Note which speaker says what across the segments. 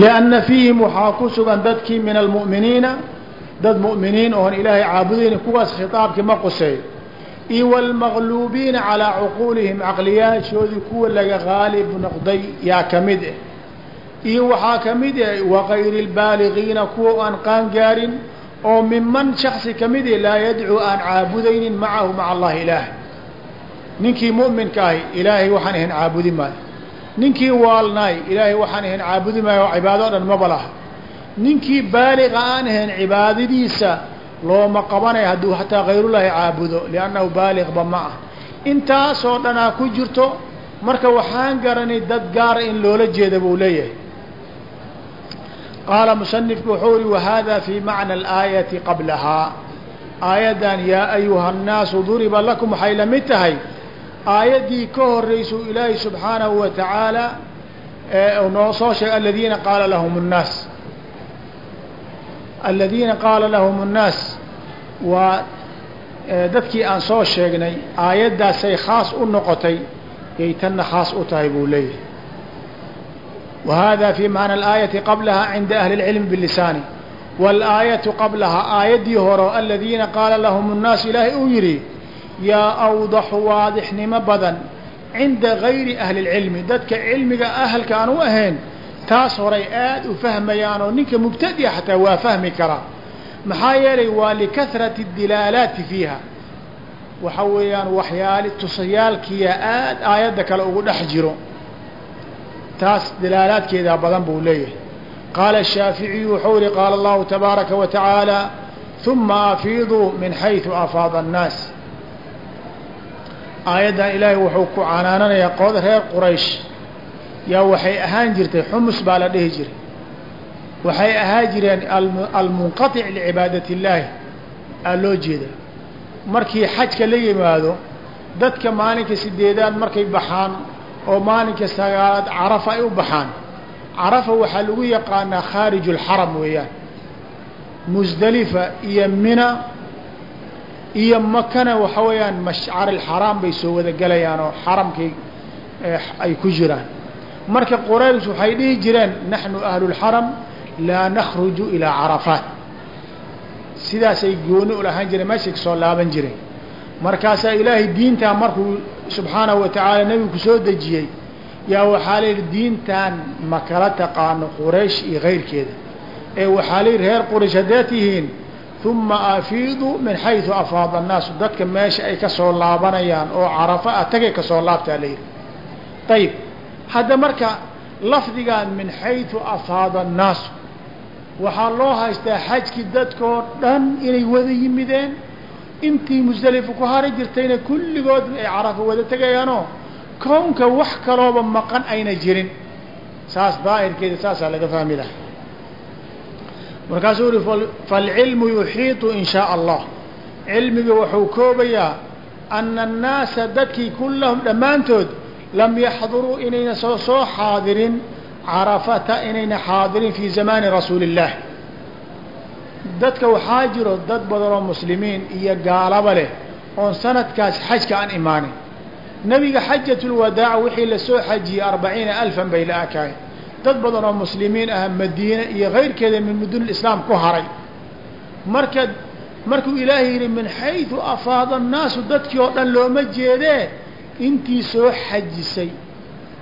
Speaker 1: lianna fiihim waxaa ku sugan dadkii min almu'miniina dad mu'miniin oon ilaahay caabudayn kuwaas khitaabkii ma quseeyo iyo wاlmaqluubiina calىa cuquulihim caqliyaashoodii kuwa laga qaalib noqday yaa ka mid ah iyo waxaa ka mid ah wagayri اlbaaligiina kuwa aan qaan gaarin oo miman shaksi ka mid ah laa yadcuu aan caabudaynin macahu maca allahi ilaahay ninkii mu'minka ahi ilaahay waxaan ahayn caabudi maayo ninkii waalnaay ilaahay waxaan ahayn caabudi maayo cibaado o dhan maba laha ninkii baaliqa aan ahayn cibaadadiisa looma qabanayo hadduu hataa kayrullaahi caabudo liannahu baaliqba ma ah. Intaasoo dhanaa ku jirto marka waxaan garanay dad gaara in loola jeeda buu leeyahay. Qaala musanifku wuxuu yihi wahada fii macna alaayati qablahaa. Aayaddan yaa ayuha nnaasu duriba lakum waxay la mid tahay aayaddii ka horeysuu ilaahay subxaanahu wa tacaala noo soo sheegay aladiina qaala lahum nnaas aladiina qaala lahum الnaas waa dadkii aan soo sheegnay aayaddaasay khaas u noqotay yay tanna khaas u tahay buu leeyahay wa hada fii macna alaayaةi qablaha cinda ahli اlcilmi bilisaani wاlaayaةu qablaha aayaddii hore aladiina qaala lahum الnaas ilaahay uu yidhi yaa awdaxu waadixnimo badan cinda gayri ahli اlcilmi dadka cilmiga ahalka aan u ahayn taas horay aad u fahmayaan ninka mubtadi'a xataa waa fahmi karaa maxaa yeelay waa likahrati dilaalaati fiiha. Waxa weeyaan waxyaali tusayaalkiya aad aayadda kale ugu dhex jiro. Taas dilaalaadkeedaa badan buu leeyahay. Qaala shaaficiyu wuxuu yihi qaala allahu tabaaraka wa tacaala uma afiiduu min xayثu afaada annaas aayaddan ilaahay wuxuu ku canaananayaa qood reer quraysh. Yaa waxay ahaan jirtay xumus baa la dhihi jiray. Waxay ahaan jireen almunqatic licibaadati illaahi aa loo jeeda markii xajka la yimaado dadka maalinka sideedaad markay baxaan oo maalinka sagaalaad carafa ay u baxaan. Carafa waxaa lagu yaqaanaa khaariju اlxaram weeyaan. Musdelifa iyo mina iyo makana waxa weeyaan mashcar اlxaraam bay soo wada gelayaan oo xaramkay ay ku jiraan. Marka qoraysh waxay dhihi jireen naxnu ahlu اlxaram laa nakhruju ilaa carafaat sidaasay gooni u lahaan jireen meeshay ka soo laaban jireen. Markaasaa ilaahay diintaa markuu subxaanahu wa tacaala nebigu ku soo dejiyey yaa waxaa layidhi diintan ma kala taqaano quraysh iyo kayrkeeda ee waxaa layidhi reer quraysh haddaad tihiin uma afiidu min xayu afaada annaasu dadka meesha ay ka soo laabanayaan oo carafa ah tagay ka soo laabtaa la ayib hadda marka lafdigaan min xayu afaada annaasu waxaa loo haystaa xajkii dadkoo dhan inay wada yimideen. Intii musdelifa ku hari jirtayna kulligood ay carafa wada tegayaanoo koonka wax kalooba maqan ayna jirin. Saas daahirkeeda saasaa laga fahmi lahaa markaasuu uhi falcilmu yuxiiطu in shaء allah cilmiga wuxuu koobayaa ana الnaasa dadkii kullahum dhammaantood lam yaxduruu inayna soo soo xaadirin carafata inayna xaadirin fii zamaani rasuuli الlah dadka waxaa jiro dad badan oo muslimiin iyo gaalaba leh oon sanadkaas xajka aan imaanin nebiga xajat اlwadaac wixii lasoo xajiyey arbaciina alfan bay la akaay dad badan oo muslimiin ah madiine iyo kayrkeeda min mudun islaam ku haray marka markuu ilaahay yidhi min xayثu afaada الnaasu dadkii oo dhan looma jeedee intii soo xajisay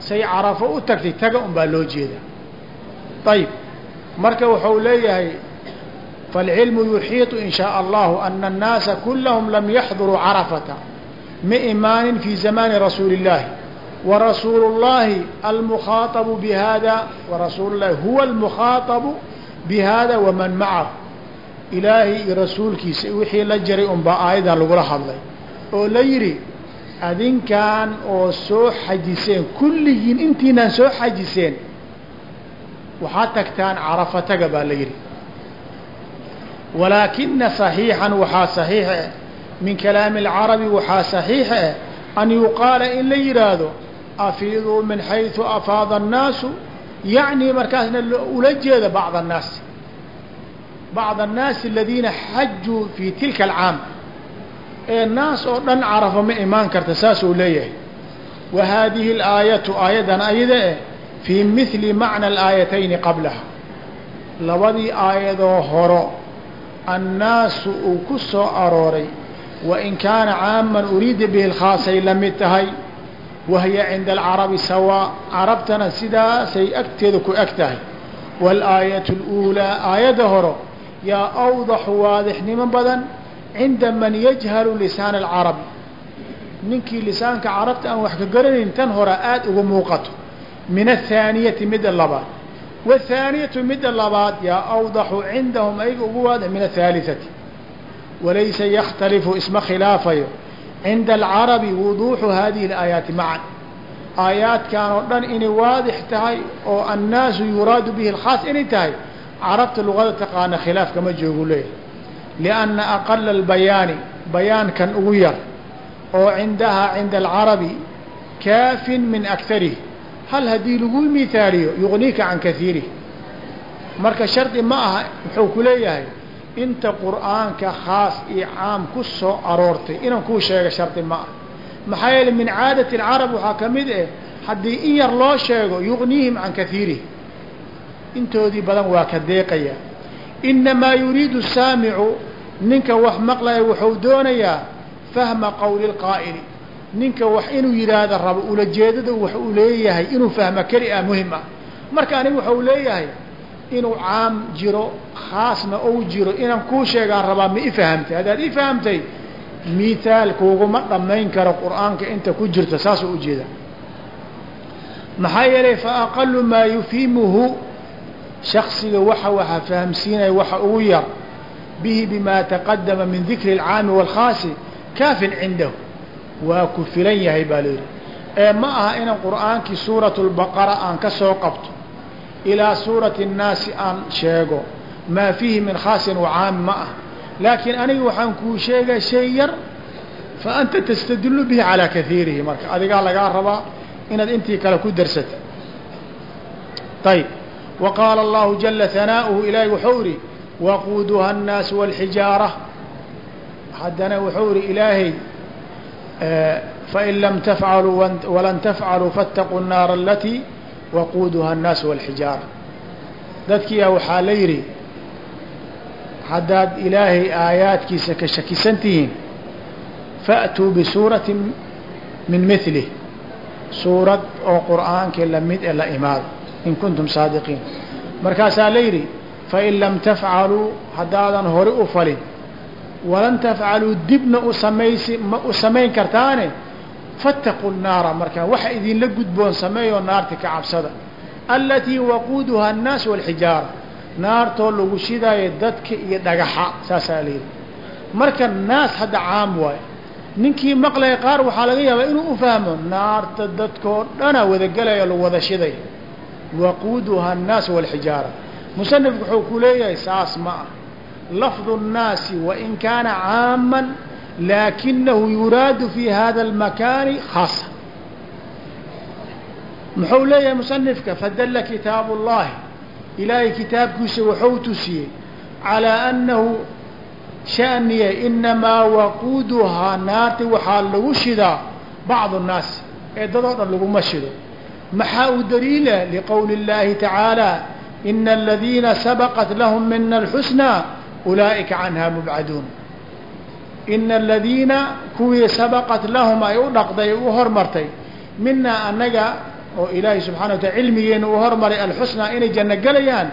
Speaker 1: say carafo u tagtay taga un baa loo jeeda ayib marka wuxuu leeyahay فالعلم يحيط إن شاء الله أن الناس كلهم لم يحضروا عرفة مئمان في زمان رسول الله ورسول الله المخاطب بهذا ورسول الله هو المخاطب بهذا ومن معه إلaahay rasuulkiisa wixii la jaray unbaa aayadan lagula hadlay oo la yidhi adinkan oo soo xajiseen kulligiin intiinaan soo xajiseen waxaad tagtaan carafataga baa la yidhi walaakina صaxiixan waxaa صaxiix ah min kalaami اlcarabi waxaa صaxiix ah an yuqaala in la yidhaahdo afiiduu min xayثu afaada الnaasu yacni markaasna ula jeeda bacd الnaas bacd الnaasi aladiina xajuu fi tilka alcaam ee naas oo dhan carafo ma imaan karta saasuu leeyahay wa haadihi اlaayatu aayaddan ayada eh fii mihli macna alaayatayni qablaha labadii aayadoo horo annaasu uu ku soo arooray wain kaana caaman uriida bihi lkhaasay la mid tahay wahiya cinda alcarabi sawaa carabtana sidaasay agteeda ku eg tahay waalaayatu اluulaa aayadda horo yaa awdaxu waadixnimo badan cinda man yajhalu lisaana alcarabi ninkii lisaanka carabta aan wax ka garanayn tan hora aada uga muuqato min athaaniyati midda labaad wاthaaniyatu midda labaad yaa awdaxu cindahum ayaga ugu waadix min athaalihati walaysa yakhtalifu isma khilaafayo cinda alcarabi wuduuxu hadihi اlaayaati macan aayaadkan oo dhan inay waadix tahay oo annaasu yuraadu bihi اlkhaas inay tahay carabta luqada taqaana khilaaf kama joogu leeyahy lianna aqala albayaani bayaankan ugu yar oo cindahaa cinda alcarabi kaafin min akarihi hal haddii lagu mihaaliyo yugniika can kaiirih marka shardi ma aha muxuu ku leeyahay inta qur'aanka khaas iyo caam ku soo aroortay inaan kuu sheega shardi ma ah maxaa yeele min caadati alcarab waxaa ka mid ah haddii in yar loo sheego yugniihim can kaiirih intoodii badan waa ka deeqaya. Inamaa yuriidu saamicu ninka wax maqlaya wuxuu doonayaa fahma qowli اlqaa'ili ninka wax inuu yidhaahdo rabo ulajeedada wax uu leeyahay inuu fahmo keli ah muhiim ah. Marka aniga waxau leeyahay inuu caam jiro khaasna ou jiro inaan kuu sheegaan rabaa ma i fahamtay haddaad i fahamtay mihaal kuuguma dhammayn karo qur'aanka inta ku jirto saasuu ujeeda maxaa yeelay faaqalu maa yufiimuhu shaksiga waxa waxa fahamsiinaya waxa ugu yar bihi bima taqadama min dikri اlcaami wاlkhaasi kaafin cindahu waa ku filan yahay baa la yidhi ee ma aha inaan qur'aankii suurat اlbaqara aan ka soo qabto ilaa suurati الnaasi aan sheego maa fiihi min khaasin wacaami ma ah laakiin aniga waxaan kuu sheegaa shay yar fa anta tastadilu bihi calaa kaiirihi marka adigaa lagaa rabaa inaad intii kale ku darsata ayb wa qaala allahu jala hanaa'uhu ilaahay wuxuu idhi waquuduha الnaasu wاlxijaara haddana wuxuu idhi ilaahay fain lam tafcaluu walan tafcaluu faاtaquu الnaara alatii waquuduha الnaasu wاlxijaara dadkiyaa waxaa la yidhi haddaad ilaahay aayaadkiisa ka shakisan tihiin fa'tuu bisuurati min milih suurad oo qur'aankii lamid e la imaado in kuntum saadiqiin markaasaa la yidhi fain lam tafcaluu haddaadan hore u falin walan tafcaluu dibna u samaysi ma u samayn kartaane fattaquu naara markaa waxa idinla gudboon sameeyoo naarta ka cabsada allatii waquuduhaa annaas walxijaara naartoo lagu shidaayo dadka iyo dhagaxa saasaa la yidhi. Marka naas hadda caam waayo ninkii maqlaya qaar waxaa laga yaabaa inuu u fahmo naarta dadkoo dhana wadagelaya lagu wada shiday waquuduhaa annaas walxijaara musanif wuxuu ku leeyahay saas ma ah. Lafdu nnaasi wain kaana caaman laakinahu yuraadu fi hada اlmakaani khaasa muxuu leeyahay musanifka fadala kitaabu اllahi ilaahay kitaabkiisa wuxuu tusiyey calىa annahu shaniye inamaa waquuduhaa naarti waxaa lagu shidaa bacdu الnaas ee dadoo dhan laguma shido maxaa u daliila liqowli اllahi tacaalى ina aladiina sabaqat lahum mina اlxusnaa ulaa'ika canha mubcaduun ina aladiina kuwii sabaqat lahum ay u dhaqday u hormartay minaa annaga oo ilaahay subxana wa taala cilmigeena uu hormaray alxusnaa inay janno gelayaan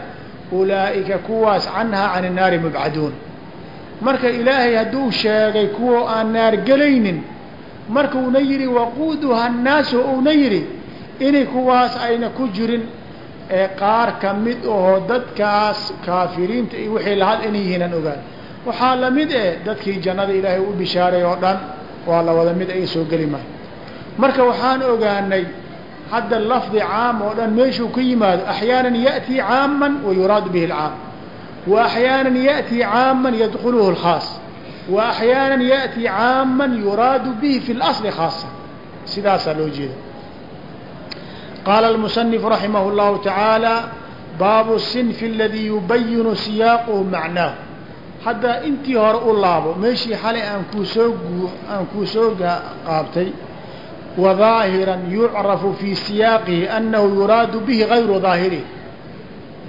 Speaker 1: ulaa'ika kuwaas canhaa can innaari mubcaduun marka ilaahay hadduu sheegay kuwa aan naar gelaynin marka uuna yidhi waquuduha annaasu uuna yidhi inay kuwaas ayna ku jirin ee qaar ka mid ahoo dadkaas kaafiriinta iyo wixii lahad inay yihiin aan ogaan waxaa la mid eh dadkii jannada ilaahay u bishaaray oo dhan waa la wada mid ay soo geli maayo marka waxaan ogaanay hadda lafdi caam oo dhan meeshuu ka yimaado axyaanan ya'tii caaman wa yuraadu bihi اlcaam wa axyaanan ya'tii caaman yadkuluhu اlkhaas wa axyaanan ya'tii caaman yuraadu bihi fi اlasli khaasa sidaasaa loo jeeda qaala almusanifu raximah اllahu tacaala baabu sinfi aladii yubayinu siyaaquhu macnaahu hadda intii hore u laabo meeshii xalay aan kuu aan kuu soo qaabtay wadaahiran yucrafu fii siyaaqihi annahu yuraadu bihi gayru daahirihi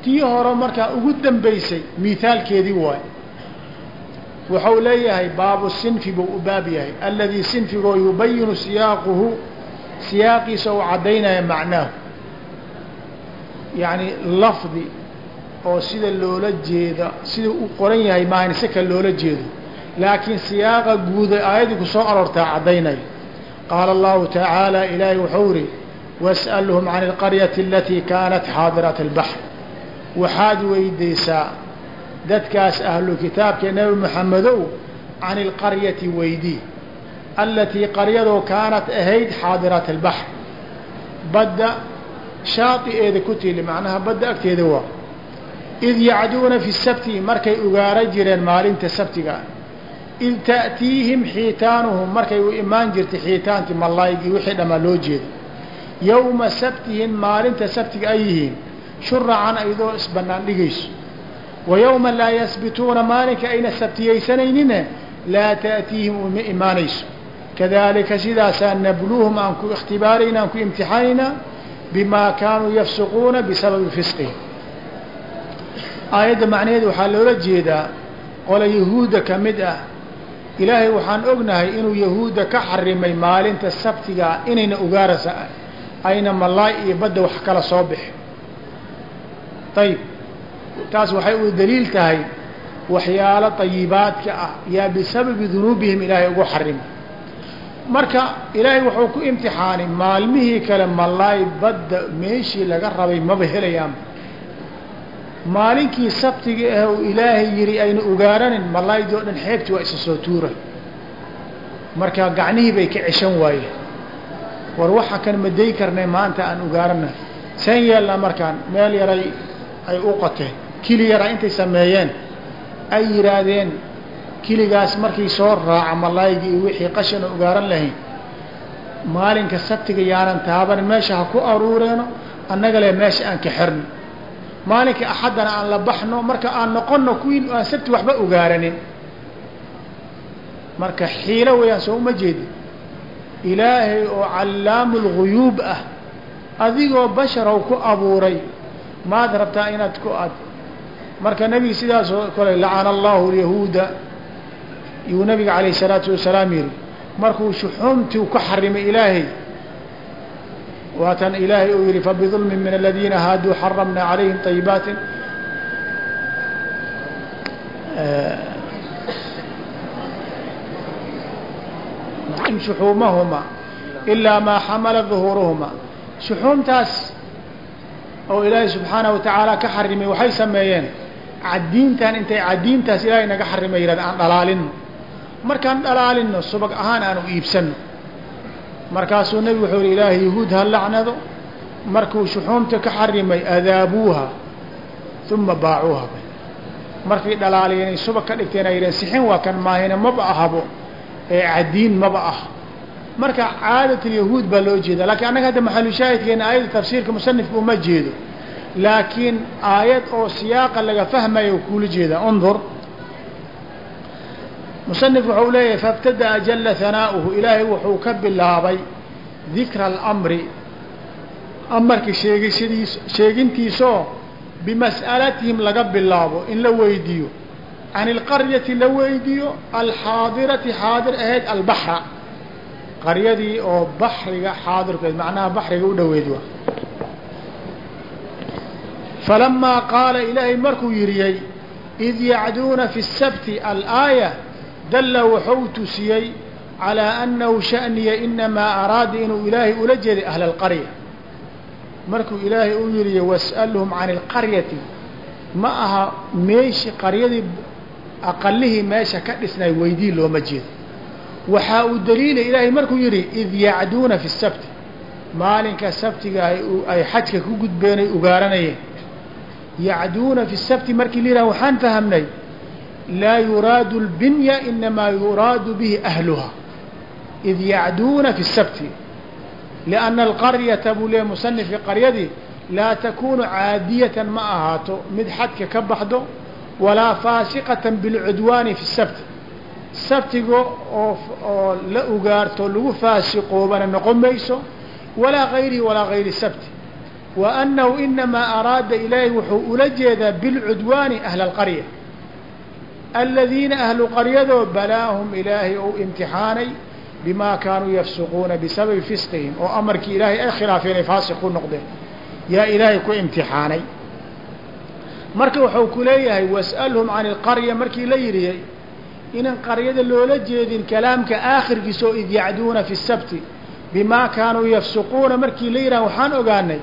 Speaker 1: tii hore markaa ugu dambaysay miithaalkeedii waay. Wuxuu leeyahay baabu sinfi buu u baab yahay. Aladii sinfigoo yubayinu siyaaquhu siyaaqiisa uu caddaynaya macnaahu. Yacni lafdi oo sida loola jeeda sida u qoran yahay maahan si loola jeedo. Laakiin siyaaqa guuday aayaddii ku soo aroortaa caddaynaya qaala allahu tacaala ilaahay wuxuu ihi was'alhum can alqaryati alatii kaanat xaadirat albaxr waxaad weyddiisaa dadkaas ahlu kitaabka nebi moxamedow can ilqaryati weydii alatii qaryadoo kaanat ahayd xaadirat albaxr badda shaai'eeda ku tili macnaha badda agteeda waa id yacduuna fi sabti markay ugaara jireen maalinta sabtiga id ta'tiihim xiitaanuhum markay u imaan jirtay xiitaantii mallaygii wixii dhammaa loo jeeda yowma sabtihim maalinta sabtiga ay yihiin shuracan aydoo isbannaan dhigayso wa yowma laa yasbituuna maalinka ayna sabtiyaysanayninne laa ta'tiihim uma imaanayso kadalika sidaasaa nabluuhum aan ku ikhtibaarayna aan ku imtixaanaynaa bimaa kaanuu yafsuquuna bisababi fisqihim aayadda macnaheedu waxaa loola jeedaa qola yahuudda ka mid ah. Ilaahay waxaan ognahay inuu yahuudda ka xarimay maalinta sabtigaa inayna ugaarasa ayna malaay iyo badda wax kala soo bixi. Ayib taas waxay u daliil tahay waxyaalo tayibaadka ah yaa bisababi dunuubihim ilaahay ugu xarimay. Marka ilaahay wuxuu ku imtixaanay maalmihii kale malaay badda meeshii laga rabay maba helayaanba maalinkii sabtiga ah uu ilaahay yidhi ayna ugaaranin malaaydii o dhan xeebtii waa isa soo tuura marka gacnihii bay ka ceshan waayeen war waxa kan maday karnay maanta aan ugaarana. Seen yeelnaa markaan meel yaray ay u qateen kili yaraa intay sameeyeen ay yidhaahdeen kiligaas markii soo raaca malaaygii iyo wixii qashana ugaaran lahayn maalinka sabtiga yaanan taaban meesha ha ku aruureeno annaga le meesha aan ka xirno maalinka axaddana aan la baxno marka aan noqonno kuwii aan sabti waxba ugaaranin. Marka xiilo weeyaan soo uma jeedi ilaahay oo callaamu lguyuub ah adigoo basharow ku abuuray maad rabtaa inaad ku ad marka nebiga sidaasoo kale lacana allahu lyahuuda yuu nabiga calayh isalaatu wasalaam yihi markuu shuxuumtii ka xarimay ilaahay waatan ilaahay uu yihi fabidulmin min aladiina haaduu xaramna calayhim طayibaatin shuxuumahuma ilaa maa xamala duhuuruhuma shuxuumtaas oo ilaahay subxaanaه wa tacaala ka xarimay waxay sameeyeen cadiintan intay cadiintaas ilaahay naga xarimay yihahda aan dhalaalino markaan dhalaalino subag ahaan aanu iibsano markaasuu nebigu wuxuu yihi ilaahay yahuud ha lacnado. Markuu shuxuumta ka xarimay adaabuuha uma baacuuha. Markay dhalaaliyeen ay subag ka dhigteen ay yidhaheen sixin waa kan maahina maba ahabo ee cadiin maba ah. Marka caadatulyahuud baa loo jeeda lakiin annaga hadda maxalushaahidkeena aayadda tafsiirka musanifka uma jeedo. Laakiin aayad oo siyaaqa laga fahmayo kula jeeda undur musanif wuxuu leeyahay faibtada'a jala hanaa'uhu ilaahay wuxuu ka bilaabay dikra alamri. Amarka sheegashadiis sheegintiisoo bimas'alatihim laga bilaabo in la weydiiyo. Can ilqaryati la weydiiyo alxaadirati xaadir ahayd albaxra. Qaryadii oo baxriga xaadirkeed macnaha baxriga u dhoweed waa. Falamaa qaala ilaahay markuu yidhiyey id yacduuna fi sabti alaaya dalla wuxuu tusiyey calaa annahu sha'niya inamaa araada inuu ilaahay ula jeeday ahla alqarya markuu ilaahay u yidhiye was'alhum can ilqaryati ma aha meeshii qaryadii aqalihii meesha ka dhisnay weydii looma jeedo. Waxaa uu daliilay ilaahay markuu yidhi id yacduuna fi sabti maalinka sabtiga ay xajka ku gudbeenay ugaaranayeen yacduuna fi sabti markii la yidhaha waxaan fahamnay laa yuraadu اlbinya inamaa yuraadu bihi ahluha id yacduuna fi sabti lianna alqaryata buu leeya musanifka qaryadii laa takunu caadiyatan ma ahaato mid xadka ka baxdo walaa faasiqatan bilcudwaani fi sabti sabtiga oo oo la ugaarto lagu faasiqoobana noqon mayso walaa gayrihi walaa gayri sabti wa annahu inamaa araada ilaahay wuxuu ula jeedaa bilcudwaani ahla alqarya aladiina ahlu qaryadoo balaahum ilaahay ou imtixaanay bimaa kaanuu yafsuquuna bisababi fisqihim oo amarkii ilaahay ay khilaafeen ay faasiq ku noqdeen yaa ilaahay ku imtixaanay marka wuxuu ku leeyahay was'alhum can ilqarya markii la yidhi inaan qaryada loola jeedin kalaamka aakhirkiisa oo id yacduuna fi sabti bimaa kaanuu yafsuquuna markii la yidhaha waxaan ogaanay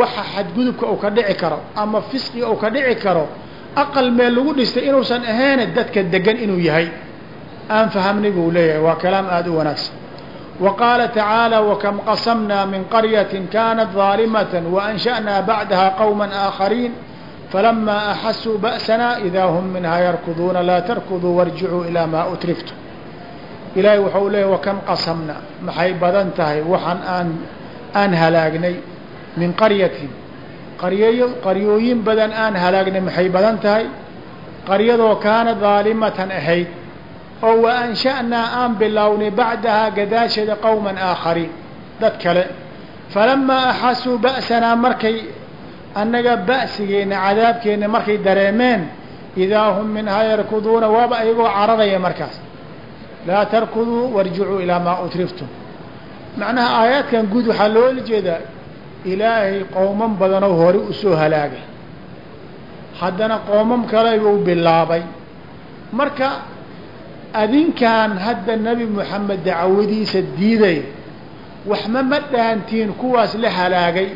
Speaker 1: waxa xadgudubka uu ka dhici karo ama fisqiga uu ka dhici karo aqal meel lagu dhistay inuusan ahayn dadka degan inuu yahay. Aan fahamnay buu leeyahay waa kalaam aada u wanaagsan. Wa qaala tacaala wakam qasamnaa min qaryatin kaanat daalimatan waansha'naa bacdaha qowma aakhariin falamaa axasuu ba'sanaa idaa hum minhaa yarkuduuna laa tarkuduu warjicuu ilaa maa utriftu. Ilaahay waxau leeyahy wakam qasamnaa maxay badan tahay waxaan aan aan halaagnay min qaryatin qaryayo qaryooyin badan aan halaagnay maxay badan tahay? Qaryadoo kaana daalimatan ahayd oo wa ansha'naa aan bilownay bacdahaa gadaasheeda qowman aakhariin dad kale. Falamaa axasuu ba'sanaa markay annaga ba'sigeenna cadaabkeenna markay dareemeen idaa hum minhaa yarkuduuna waaba ayagoo cararaya markaas. Laa tarkuduu warjicuu ilaa maa utriftum. Macnaha aayaadkan guud waxaa loola jeedaa ilaahay qowman badanoo hore u soo halaagay. Haddana qoomam kale buu bilaabay. Marka adinkaan hadda nebi moxamed dacwadiisa diiday waxma ma dhaantiin kuwaas la halaagay?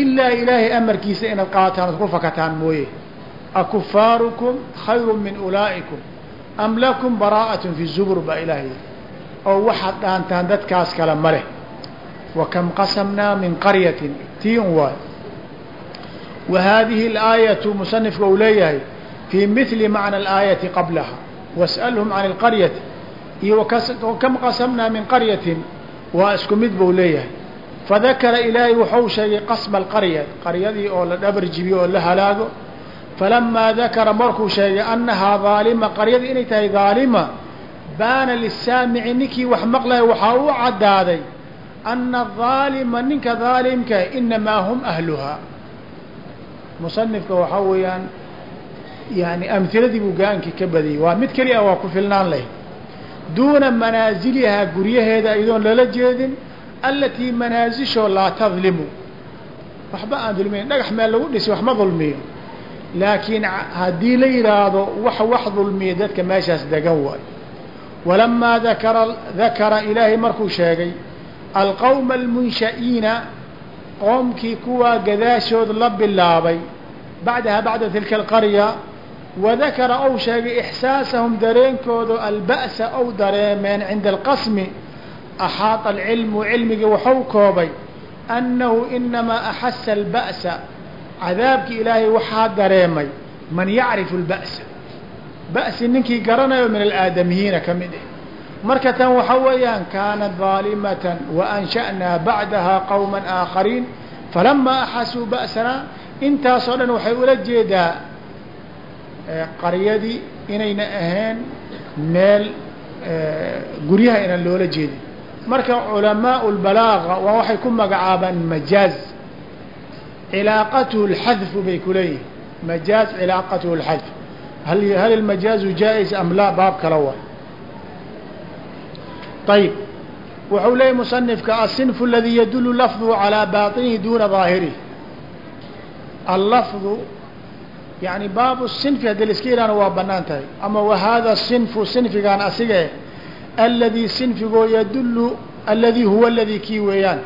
Speaker 1: Ilaa ilaahay amarkiisa inaad qaataan ood ku fakataan mooye. Akufaarukum khayru min ulaa'ikum. Am lakum baraa'atun fi zubur baa ilaahay oo waxaad dhaantaan dadkaas kale ma leh wakam qasamnaa min qaryatin tiin waay wa haadihi alaayatu musanifka uu leeyahay fii mili macna alaayati qablaha was'alhum can alqaryati iyo wakam qasamnaa min qaryatin waa isku mid buu leeyahay fadakara ilaahay wuxuu sheegay qasma alqarya qaryadii oo la dhabar jibiyo oo la halaago falamaa dakara markuu sheegay annahaa daalima qaryadii inay tahay daalima baana lisaamici ninkii wax maqlaya waxaa u caddaaday ana adaalima ninka daalimka inamaa hum ahluhaa musanifka waxaa weeyaan yani amhiladii buu ga-aankii ka badiyey waa mid keli a waa ku filnaan lahayd duuna manaasilihaa guryaheeda iyadoon lala jeedin alatii manaasishoo laa tadlimu waxba aan dulmiyn dhagax meel lagu dhisi wax ma dulmiyo laakiin haddii la yidhaahdo wax wax dulmiya dadka meeshaas degan waayo walamaa dakara dakara ilaahay markuu sheegay alqowma almunsha'iina qoomkii kuwaa gadaashood la bilaabay bacdaha bacda tilka alqarya wadakara ou sheegay ixsaasahum dareenkooda alba'sa ou dareemeen cinda alqasmi axaata alcilmu cilmigii waxau koobay annahu inamaa axasa alba'sa cadaabkii ilaahay waxaa dareemay man yacrifu alba'sa ba'si ninkii garanayo min alaadamiyiina ka mid ah marka tan waxaa weeyaan kaanat daalimatan waansha'naa bacdaha qowma aakhariin falamaa axasuu ba'sanaa intaasoo dhan waxay ula jeedaa qaryadii inayna ahayn meel guryaha inaan loola jeedin. Marka culamaau lbalaaga waa waxay ku magacaabaan majaaz. Cilaaqatuhu lxadfu bay ku leeyihiin majaaz cilaaqatuhu lxadf hal hal ilmajaazu jaa-is am laa baab kala waay ayb wuxuu leeyay musanifka asinfu aladii yadulu lafduhu calaa baطinihi duuna daahirihi allafdu yani baabu sinfi haddii laiska yidhaana waa bannaan tahay ama wahaada sinfu sinfigaan asigae aladii sinfigoo yadulu aladii huwa aladii kii weeyaan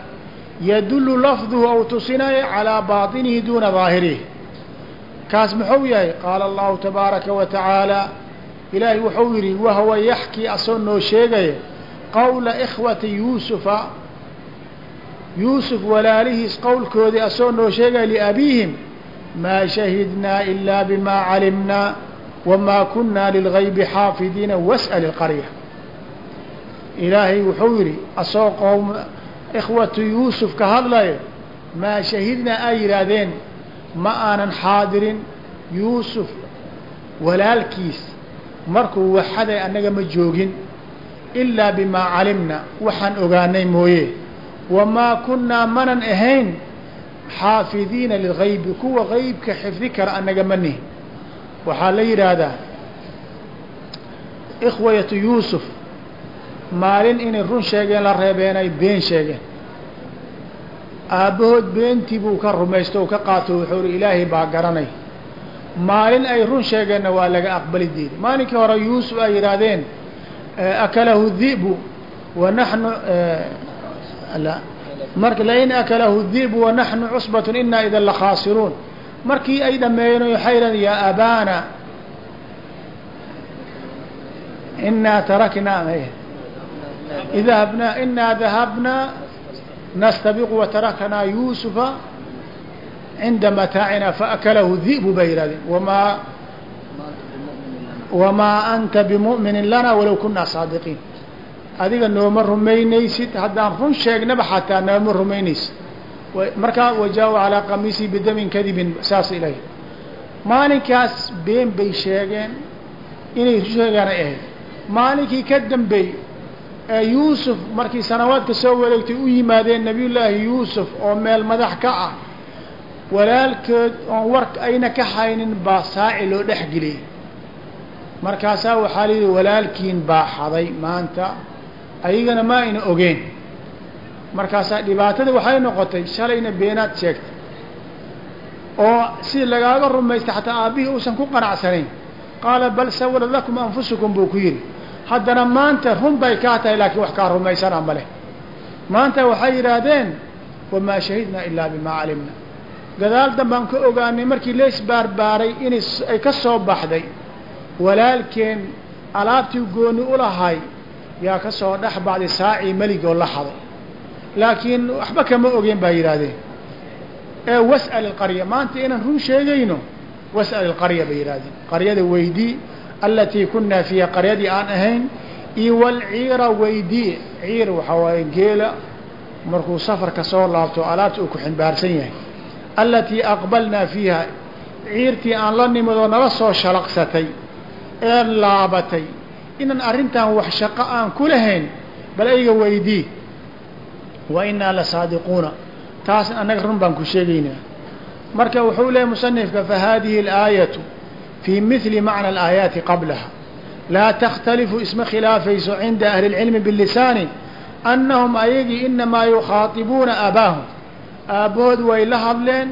Speaker 1: yadulu lafduhu ou tusinaya calaa baطinihi duuna daahirihi kaas muxuu yahay qaala allahu tabaaraka wa tacaala ilaahay wuxuu yidhi wahwa yaxkii asoo noo sheegaya qowla ikhwati yuusufa yuusuf walaalihiis qowlkoodii asoo noo sheegaya liabiihim maa shahidnaa ilaa bimaa calimnaa wamaa kunaa lilgaybi xaafidiina was'al ilqarya ilaahay wuxuu yidhi asoo qowm ikhwatu yuusuf ka hadlayo maa shahidnaa ay yidhaahdeen ma aanan xaadirin yuusuf walaalkiis markuu waxaday annaga ma joogin ilaa bimaa calimna waxaan ogaanay mooye wamaa kunnaa manan ahayn xaafidiina lilgaybi kuwa gaybka xifdi kara annaga ma nihin waxaa la yidhaahdaa ikhwayatu yuusuf maalin inay run sheegeen la reebeen ay been sheegeen aabbahood beentii buu ka rumaysto o ka qaato wuxuu hi ilaahay baa garanay maalin ay run sheegeenna waa laga aqbali diiday maalinkii hore yuusuf ay yidhaahdeen akalahu dhi'bu wa naxnu marka lain akalahu dhi'bu wa naxnu cusbatun inaa idan la khaasiruun markii ay dhameeyeen waxay yidhahdeen yaa abaana inaa taraknaa dahabnaa inaa dahabnaa nastabiqu wataraknaa yuusufa cinda mataacina faakalahu dhi'bu bay yihahdeen wamaa wamaa anta bimu'minin lana walow kunaa saadiqiin adiga nooma rumaynaysid haddaan run sheegnaba xataa nooma rumaynaysid markaa wajaa calaa qamiisii bidamin kadibin saas ilahy maalinkaas been bay sheegeen inay sheegaanay ahayd maalinkii ka dambeey ee yuusuf markii sanawaadka soo wareegtay u yimaadeen nabiyullaahi yuusuf oo meel madax ka ah walaalkood oon war ayna ka haynin baa saaci loo dhex geliyey markaasaa waxaa la yidhi walaalkiin baa xaday maanta ayagana ma ayna ogeen. Markaasaa dhibaatada waxay noqotay shalayna beenaad sheegtay. Oo si lagaaga rumaystay xataa aabbihii uusan ku qanacsanayn. Qaala bal sawalad lakum anfusukum buu ku yidhi. Haddana maanta run bay kaa tahay laakiin wax kaa rumaysana ma leh. Maanta waxay yidhaahdeen wamaa shahidnaa ilaa bimaa calimna gadaal danbaan ka ogaanay markii lees baarbaaray inay ay ka soo baxday walaalkeen alaabtii gooni u lahay yaa ka soo dhex baxday saacii meligoo la haday laakiin waxba kama ogeen baa yidhaahdeen. Ee was'al ilqarya maanta inaan run sheegayno was'al ilqarya bay yidhahdeen qaryada weydii alatii kunaa fiiha qaryadii aan ahayn iyo walciira weydii ciir waxaa waaye geela markuu safarka soo laabto alaabta uu ku ximbaarsan yahay. Alatii aqbalnaa fiiha ciirtii aan la nimid oo nala soo shalaqsatay ee laabatay. Inaan arrintan wax shaqo aan ku lahayn bal ayga weydii wa innaa la saadiquuna. Taas annaga run baan ku sheegaynaa. Marka wuxuu leeyahy musanifka fahaadihi alaayatu fii mili macna alaayaati qablaha. Laa takhtalifu isma khilaafayso cinda ahli اlcilmi bilisaani annahum ayagii inamaa yukhaatibuuna aabaahum aabbahood way la hadleen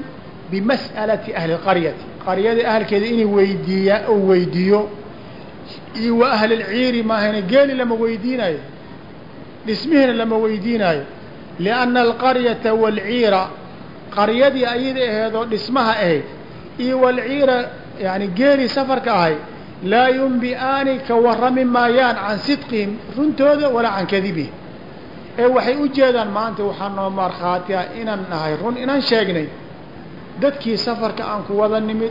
Speaker 1: bimas'alati ahli qaryati. Qaryada ahalkeeda inuu weydiiya uu weydiiyo iyo wa ahli lciiri maahayna geeli lama weydiinayo dhismihiina lama weydiinaayo lianna alqaryata waalciira qaryadii ayada aheedoo dhismaha ahayd iyo walciira yani geelii safarka ahay laa yumbi'aani ka warrami maayaan can sidqihim runtooda walaa can kadibihim. Ee waxay u jeedaan maanta waxaa noo markhaati ah inaan nahay run inaan sheegnay dadkii safarka aan ku wada nimid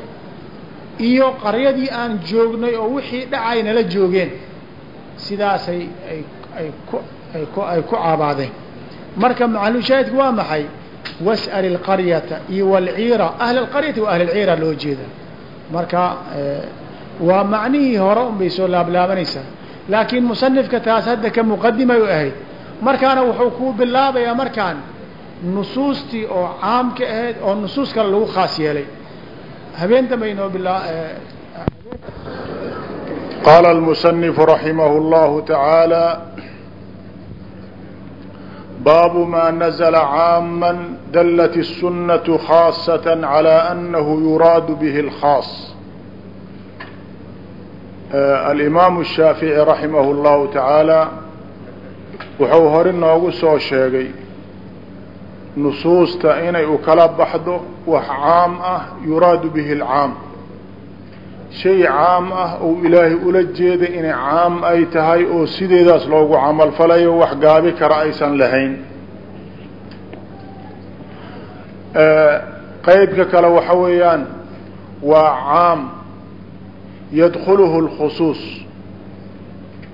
Speaker 1: iyo qaryadii aan joognay oo wixii dhacay nala joogeen. Sidaasay ay ay ku ay ku caabaadeen marka macalushaahidku waa maxay? Was'al ilqaryata iyo walciira ahli alqaryati wa ahli lciira loo jeeda. Marka waa macnihii hore un bay soo laablaabanaysaa laakiin musanifka taas hadda ka muqadimay u ahayd. Markaana wuxuu kuu bilaabayaa markaan nusuustii oo caamka ahayd oo nusuus kale lagu khaas yeelay habeen dambe inoo bilaa
Speaker 2: qaala almusanifu raximah اllahu tacaala baabu ma nazla caama dalat الsunaة khaasaة calى anahu yuraadu bihi اlkhaas alimaamu الshaafiعي raximah اllahu tacaala wuxuu hore noogu soo sheegay nusuusta inay u kala baxdo wax caam ah yuraadu bihi اlcaam shay caam ah ou ilaahay ula jeeda inay caam ay tahay oo sideedaas loogu camalfalayo wax gaabi kara aysan lahayn. Qeybka kale waxa weeyaan waa caam yadkuluhu اlkhusuus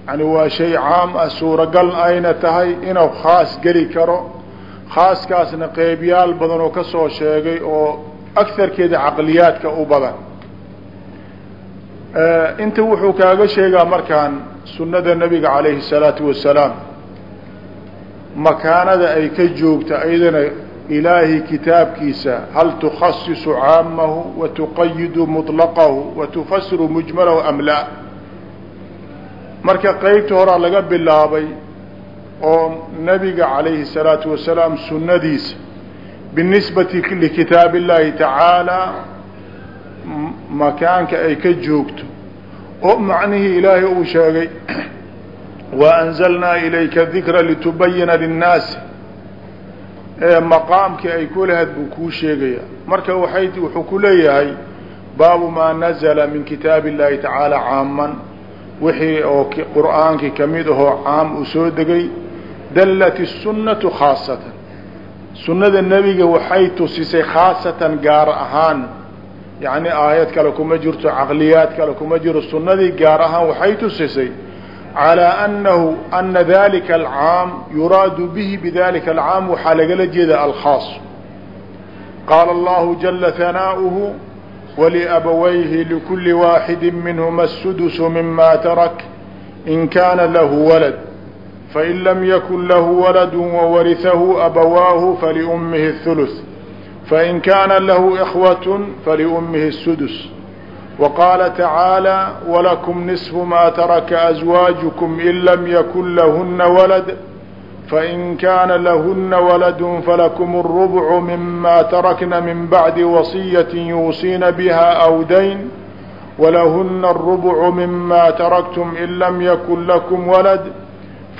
Speaker 2: yani waa shay caam ah suuragal ayna tahay inuu khaas geli karo khaaskaasna qeybyaal badan oo ka soo sheegay oo agarkeeda caqliyaadka u badan inta wuxuu kaaga sheegaa markaan sunnada nabiga calayhi الsalaatu wasalaam makaanada ay ka joogta aydana ilaahi kitaabkiisa hal tukhasisu caamahu wa tuqayidu muطlaqahu wa tufasiru mujmalahu am la marka qeybta horaa laga bilaabay oo nabiga calayhi الsalaatu wasalaam sunnadiisa binisbati likitaab اllahi tacaala makaanka ay ka joogto oo macnihii ilaahay uu sheegay wa anzalnaa ilayka dikra litubayina linnaasi ee maqaamkii ay ku lahayd buu kuu sheegaya marka waay wuxuu ku leeyahay baabu maa nazala min kitaabi اllahi tacaala caaman wixii oo qur'aankii kamid ahoo caam uu soo degay dallat الsunnatu khaasatan sunnada nebiga waxay tusisay khaasatan gaar ahaan yacni aayad kale kuma jirto caqliyaad kale kuma jiro sunnadii gaar ahaan waxay tusisay calىa anahu ana dalika alcaam yuraadu bihi bidalika alcaam waxaa lagala jeeda alkhaas qaala allahu jala hanaa'uhu waliabawayhi likuli waaxidi minhuma الsudusu mima tarak in kaana lahu walad fain lam yakun lahu walad wawarihahu abawaahu faliummihi الثuluث fain kaana lahu ikhwat faliummihi الsudus waqaala tacaalى walakum niصfu maa taraka azwaajukum in lam yakun lahuna walad fain kaana lahuna walad falakum الrubcu mima tarakna min bacdi wasiyati yuusiina biha aw dayn walahuna الrubcu mima taraktum in lam yakun lakum walad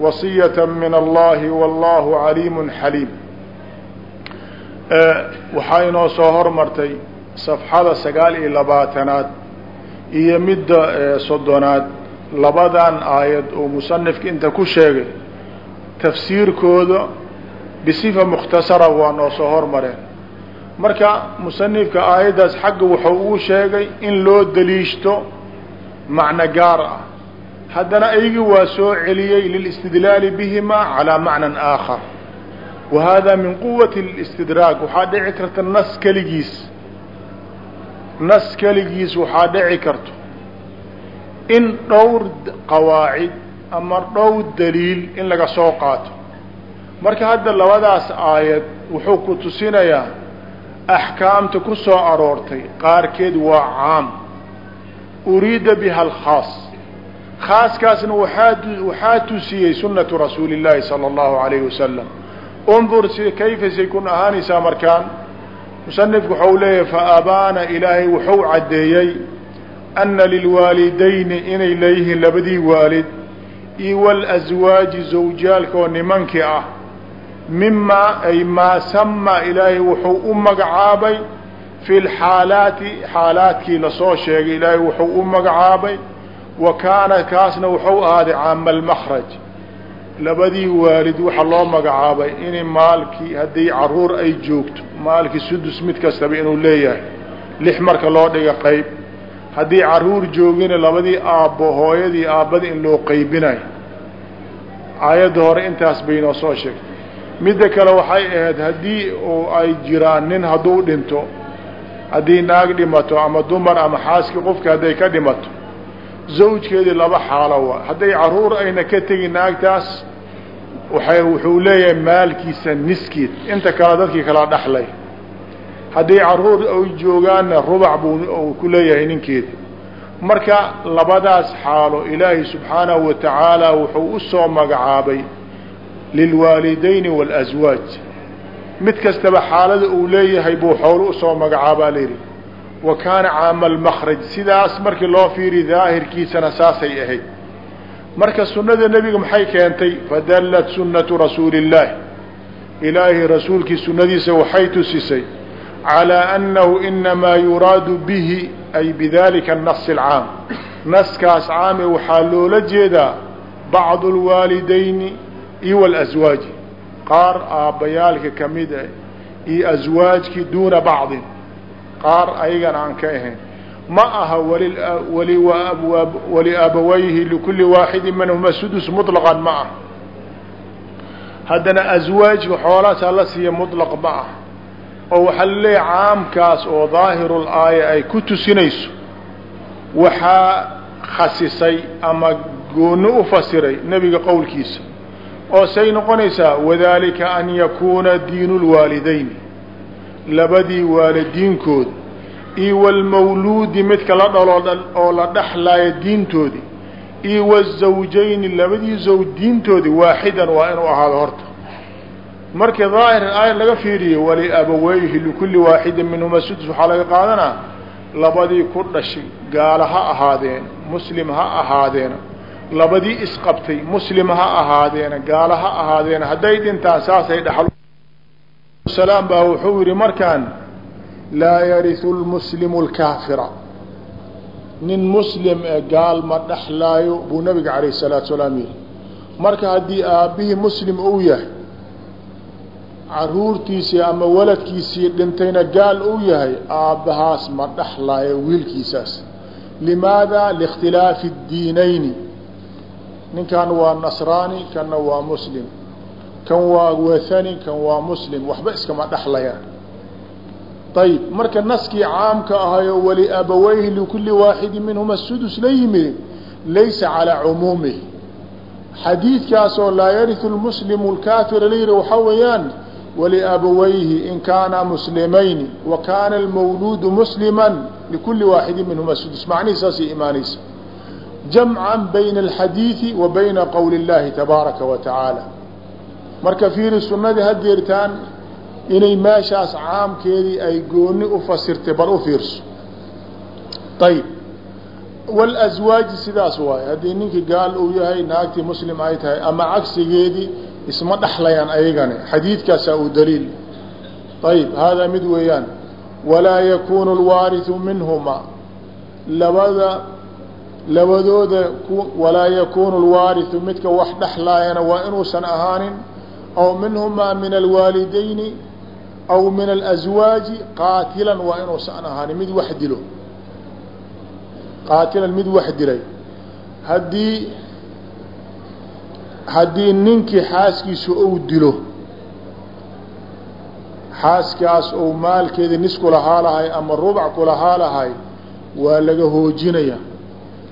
Speaker 2: wasiyة min allahi wallahu caliim xaliim waxaa inoo soo hormartay safxada sagaal iyo labaatanaad iyo midda soddonaad. Labadan aayad oo musanifka inta ku sheegay tafsiirkooda bisifa mukhtasara waa noo soo hormareen. Marka musanifka aayaddaas xagga wuxuu ugu sheegay in loo daliishto macno gaar ah haddana aygi waa soo celiyey lilistidlaali bihima calaa macnan aakhar. Wa hada min quwati اlistidraag waxaa dhici karta nas keligiis. Nas keligiis waxaa dhici karto. In dhowr qawaacid ama dhowr daliil in laga soo qaato. Marka hadda labadaas aayad wuxuu ku tusinayaa axkaamta ku soo aroortay qaarkeed waa caam. Uriida biha alkhaas khaaskaasna waaa waxaa tusiyey sunatu rasuuli اllaahi salى اllahu alayhi wasalam undur si kayfa say kun ahaanaysaa markaan musanifku waxau leeyahay faabaana ilaahay wuxuu caddeeyey ana lilwaalidayni inay leeyihiin labadii waalid iyo walaswaaji zawjaalka oo nimankii ah mimaa ay maa sama ilaahay wuxuu u magacaabay fi lxaalaati xaalaadkii lasoo sheegay ilaahay wuxuu u magacaabay wa kaana kaasna wuxuu ahaaday caama almakraj labadii waalid waxaa loo magacaabay in maalkii haddii carruur ay joogto maalkii sudus mid kastaba inuu leeyahay lix marka loo dhiga qayb. Haddii carruur joogina labadii aabbo hooyadii aabbada in loo qaybinayo. Aayadda hore intaas bay noo soo sheegtay. Midda kale waxay ahayd haddii oo ay jiraan nin hadduu dhinto haddii naag dhimato ama dumar ama xaaskii qofka hadday ka dhimato zawjkeedii laba xaalo waa. Hadday carruur ayna ka tegin naagtaas waay wuxuu leeyahay maalkiisa niskeed inta kale dadkii kala dhaxlay. Haddii carruur ay joogaanna rubac buu ku leeyahay ninkeedi marka labadaas xaalo ilaahay subxaanahu wa tacaala wuxuu u soo magacaabay lilwaalidayni waalaswaaj mid kastaba xaalada uu leeyahay buu xoolo u soo magacaabaa layidhi wa kaana caama almakraj sidaas markii loo fiiri daahirkiisana saasay ahayd. Marka sunnada nebiga maxay keentay? Fadallat sunnatu rasuuli illaahi ilaahay rasuulkii sunnadiisa waxay tusisay calaa annahu inamaa yuraadu bihi ay bidalika anasi alcaam. Naskaas caame waxaa loola jeedaa bacdu اlwaalidayni iyo wاlaswaaji qaar aabbayaalka ka mid ah iyo aswaajkii duuna bacdin qaar ayagana aan ka ahayn. Ma aha waliaabawayhi likuli waaxidi minhuma sudus muطlaqan ma ah. Haddana aswaajka xoolaasaa la siiya muطlaq ma ah. Oo waxaa la leeyahay caamkaas oo daahiru laaya ay ku tusinayso waxaa khasisay ama gooni u fasiray nebiga qowlkiisa. Oo say noqonaysaa wadalika an yakuuna diinu lwaalidayni labadii waalidiinkood iyo walmawluudi midka la dhalo oo la dhexlaayo diintoodii iyo wazawjayni labadii zawj diintoodii waaxidan waa inuu ahaado horta. Markii daahir aaya laga fiiriyo waliabaweyhi likulli waaxidin minhuma sudus waxaa laga qaadanaa labadii ku dhashay gaalo ha ahaadeen muslim ha ahaadeena labadii isqabtay muslim ha ahaadeena gaalo ha ahaadeena hadday dhintaan saasay dhaxal salaam baa wuxuu yidhi markaan laa yariu lmuslimu lkaafira nin muslim ee gaal ma dhexlaayo buu nabiga calayh salaatu salaam yihi marka haddii aabbihii muslim uu yahay caruurtiisii ama waladkiisii dhintayna gaal uu yahay aabbahaas ma dhexlaayo wiilkiisaas. Limaada? Liikhtilaafi اdiinayni ninkan waa nasraani kanna waa muslim kan waa wathani kan waa muslim waxba iskama dhexlayaan ayb marka naskii caamka ahayo waliabaweyhi likuli waaxidi minhuma sudus la yimid laysa calaa cumuumihi. Xadiidkaasoo laa yariu lmuslimu lkaafira la yihi waxaa weeyaan waliabawayhi in kaana muslimayni wa kaana almawluudu muslima likuli waaxidi minhuma sudus macnihi saasay imaanaysa jamca bayna alxadiidi wa bayna qowli اllahi tabaaraka wa tacaala marka fiiri sunadii hadeertaan inay meeshaas caamkeedii ay gooni u fasirtay bal u fiirso. Ayib walaswaaji sidaas waaye. Haddii ninkii gaal uu yahay naagtii muslim ay tahay ama cagsigeedii isma dhexlayaan ayagani xadiidkaasaa uu daliil. Ayib haadaa mid weeyaan. Walaa yakunu lwaariثu minhuma labada labadooda walaa yakunu lwaariثu midka wax dhexlaayana waa inuusan ahaanin aw minhumaa min alwaalidayni aw min alaswaaji qaatilan waa inuusan ahaanin mid wax dilo qaatilan mid wax dilay haddii haddii ninkii xaaskiisu ou dilo xaaskaas ou maalkeeda nis kulahaa lahay ama rubac kulahaa lahay waa laga hoojinaya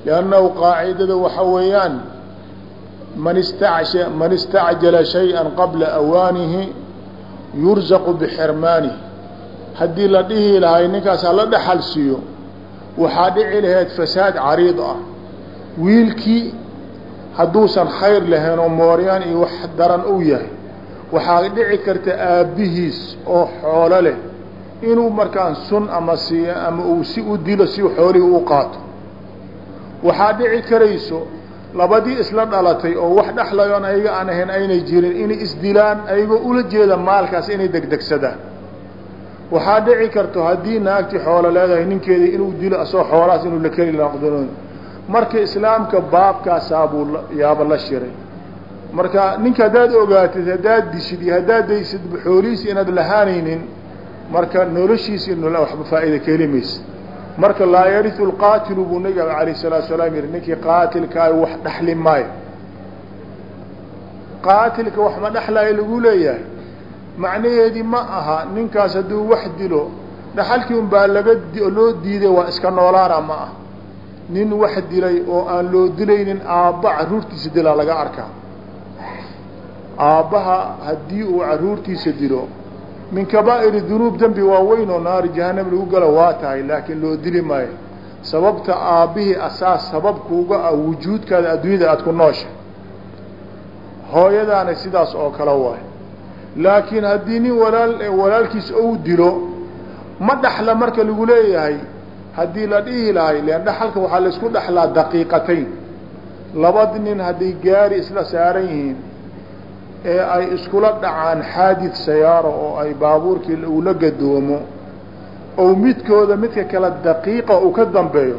Speaker 2: liannahu qaacidada waxa weeyaan man istac man istacjala qabla awaanihi yurzaqu bixirmaanihi. Haddii la dhihi lahay ninkaas hala dhexal siiyo waxaa dhici lahayd fasaad cariid ah. Wiilkii hadduusan khayr lahayn oo mooryaan iyo wax daran uu yahay waxaa dhici karta aabbihiis oo xoolo leh inuu markaan sun ama siiyo ama uu si u dilo si xoolihii u qaato. Waxaa dhici karayso labadii isla dhalatay oo wax dhexlayoon ayaga aan ahayn aynay jirin inay isdilaan ayagoo ula jeeda maalkaas inay degdegsadaan. Waxaa dhici karto haddii naagtii xoolo leedahay ninkeeda inuu dilo asoo xoolahaas inuu la keli noqdon marka islaamka baabkaasaabuu yaaba la shiray. Marka ninka haddaad ogaatid haddaad dishid iyo haddaad daysid xoolihiisi inaad lahaanaynin marka noloshiisi waxba faa'iida ka heli marka laa yariu lqaatilu buu nabiga alayh salaatu salaam yihi ninkii qaatilkaay wax dhexli maayo. Qaatilka wax ma dhexlaayo lagu leeyahay. Macnaheedii ma aha ninkaas hadduu wax dilo dhaxalkii un baa laga loo diiday waa iska noolaana ma ah nin wax dilay oo aan loo dilaynin aabba caruurtiisa dilaa laga arkaa. Aabbaha haddii uu caruurtiisa dilo min kabaa'iri dunuub dembi waaweyn oo naari jahanam lagu gala waa tahay laakiin loo dili maayo. Sababta aabbihii asaas sababkuuga ah wujuudkaada adduunyada aada ku noosha. Hooyadaana sidaas oo kale waay laakiin haddii nin walaal walaalkiis ou dilo ma dhaxla marka lagu leeyahay haddii la dhihi lahay len dhaxalka waxaa la isku dhexlaa daqiiqatayn. Labad nin hadday gaari isla saaran yihiin ee ay iskula dhacaan xaadid sayaaro oo ay baabuurkii uu la gadoomo ou midkooda midka kale daqiiqa uu ka dambeeyo.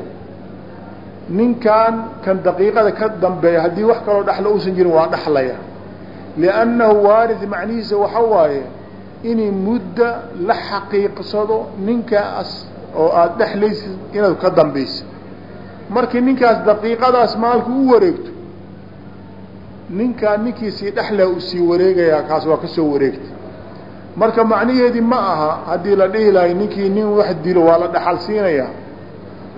Speaker 2: Ninkan kan daqiiqada ka dambeeya haddii wax kaloo dhexla uusan jirin waa dhexlaya liannahu waarid macnihiisa waxa waaye inay mudda la xaqiiqsado ninkaas oo aada dhexlaysid inaad ka dambaysid. Markii ninkaas daqiiqadaas maalku u wareegto ninkaan ninkiisii dhexlaa uu sii wareegayaa kaas waa ka soo wareegta. Marka macnaheedii ma aha haddii la dhihi lahay ninkii nin wax dilo waa la dhaxal siinayaa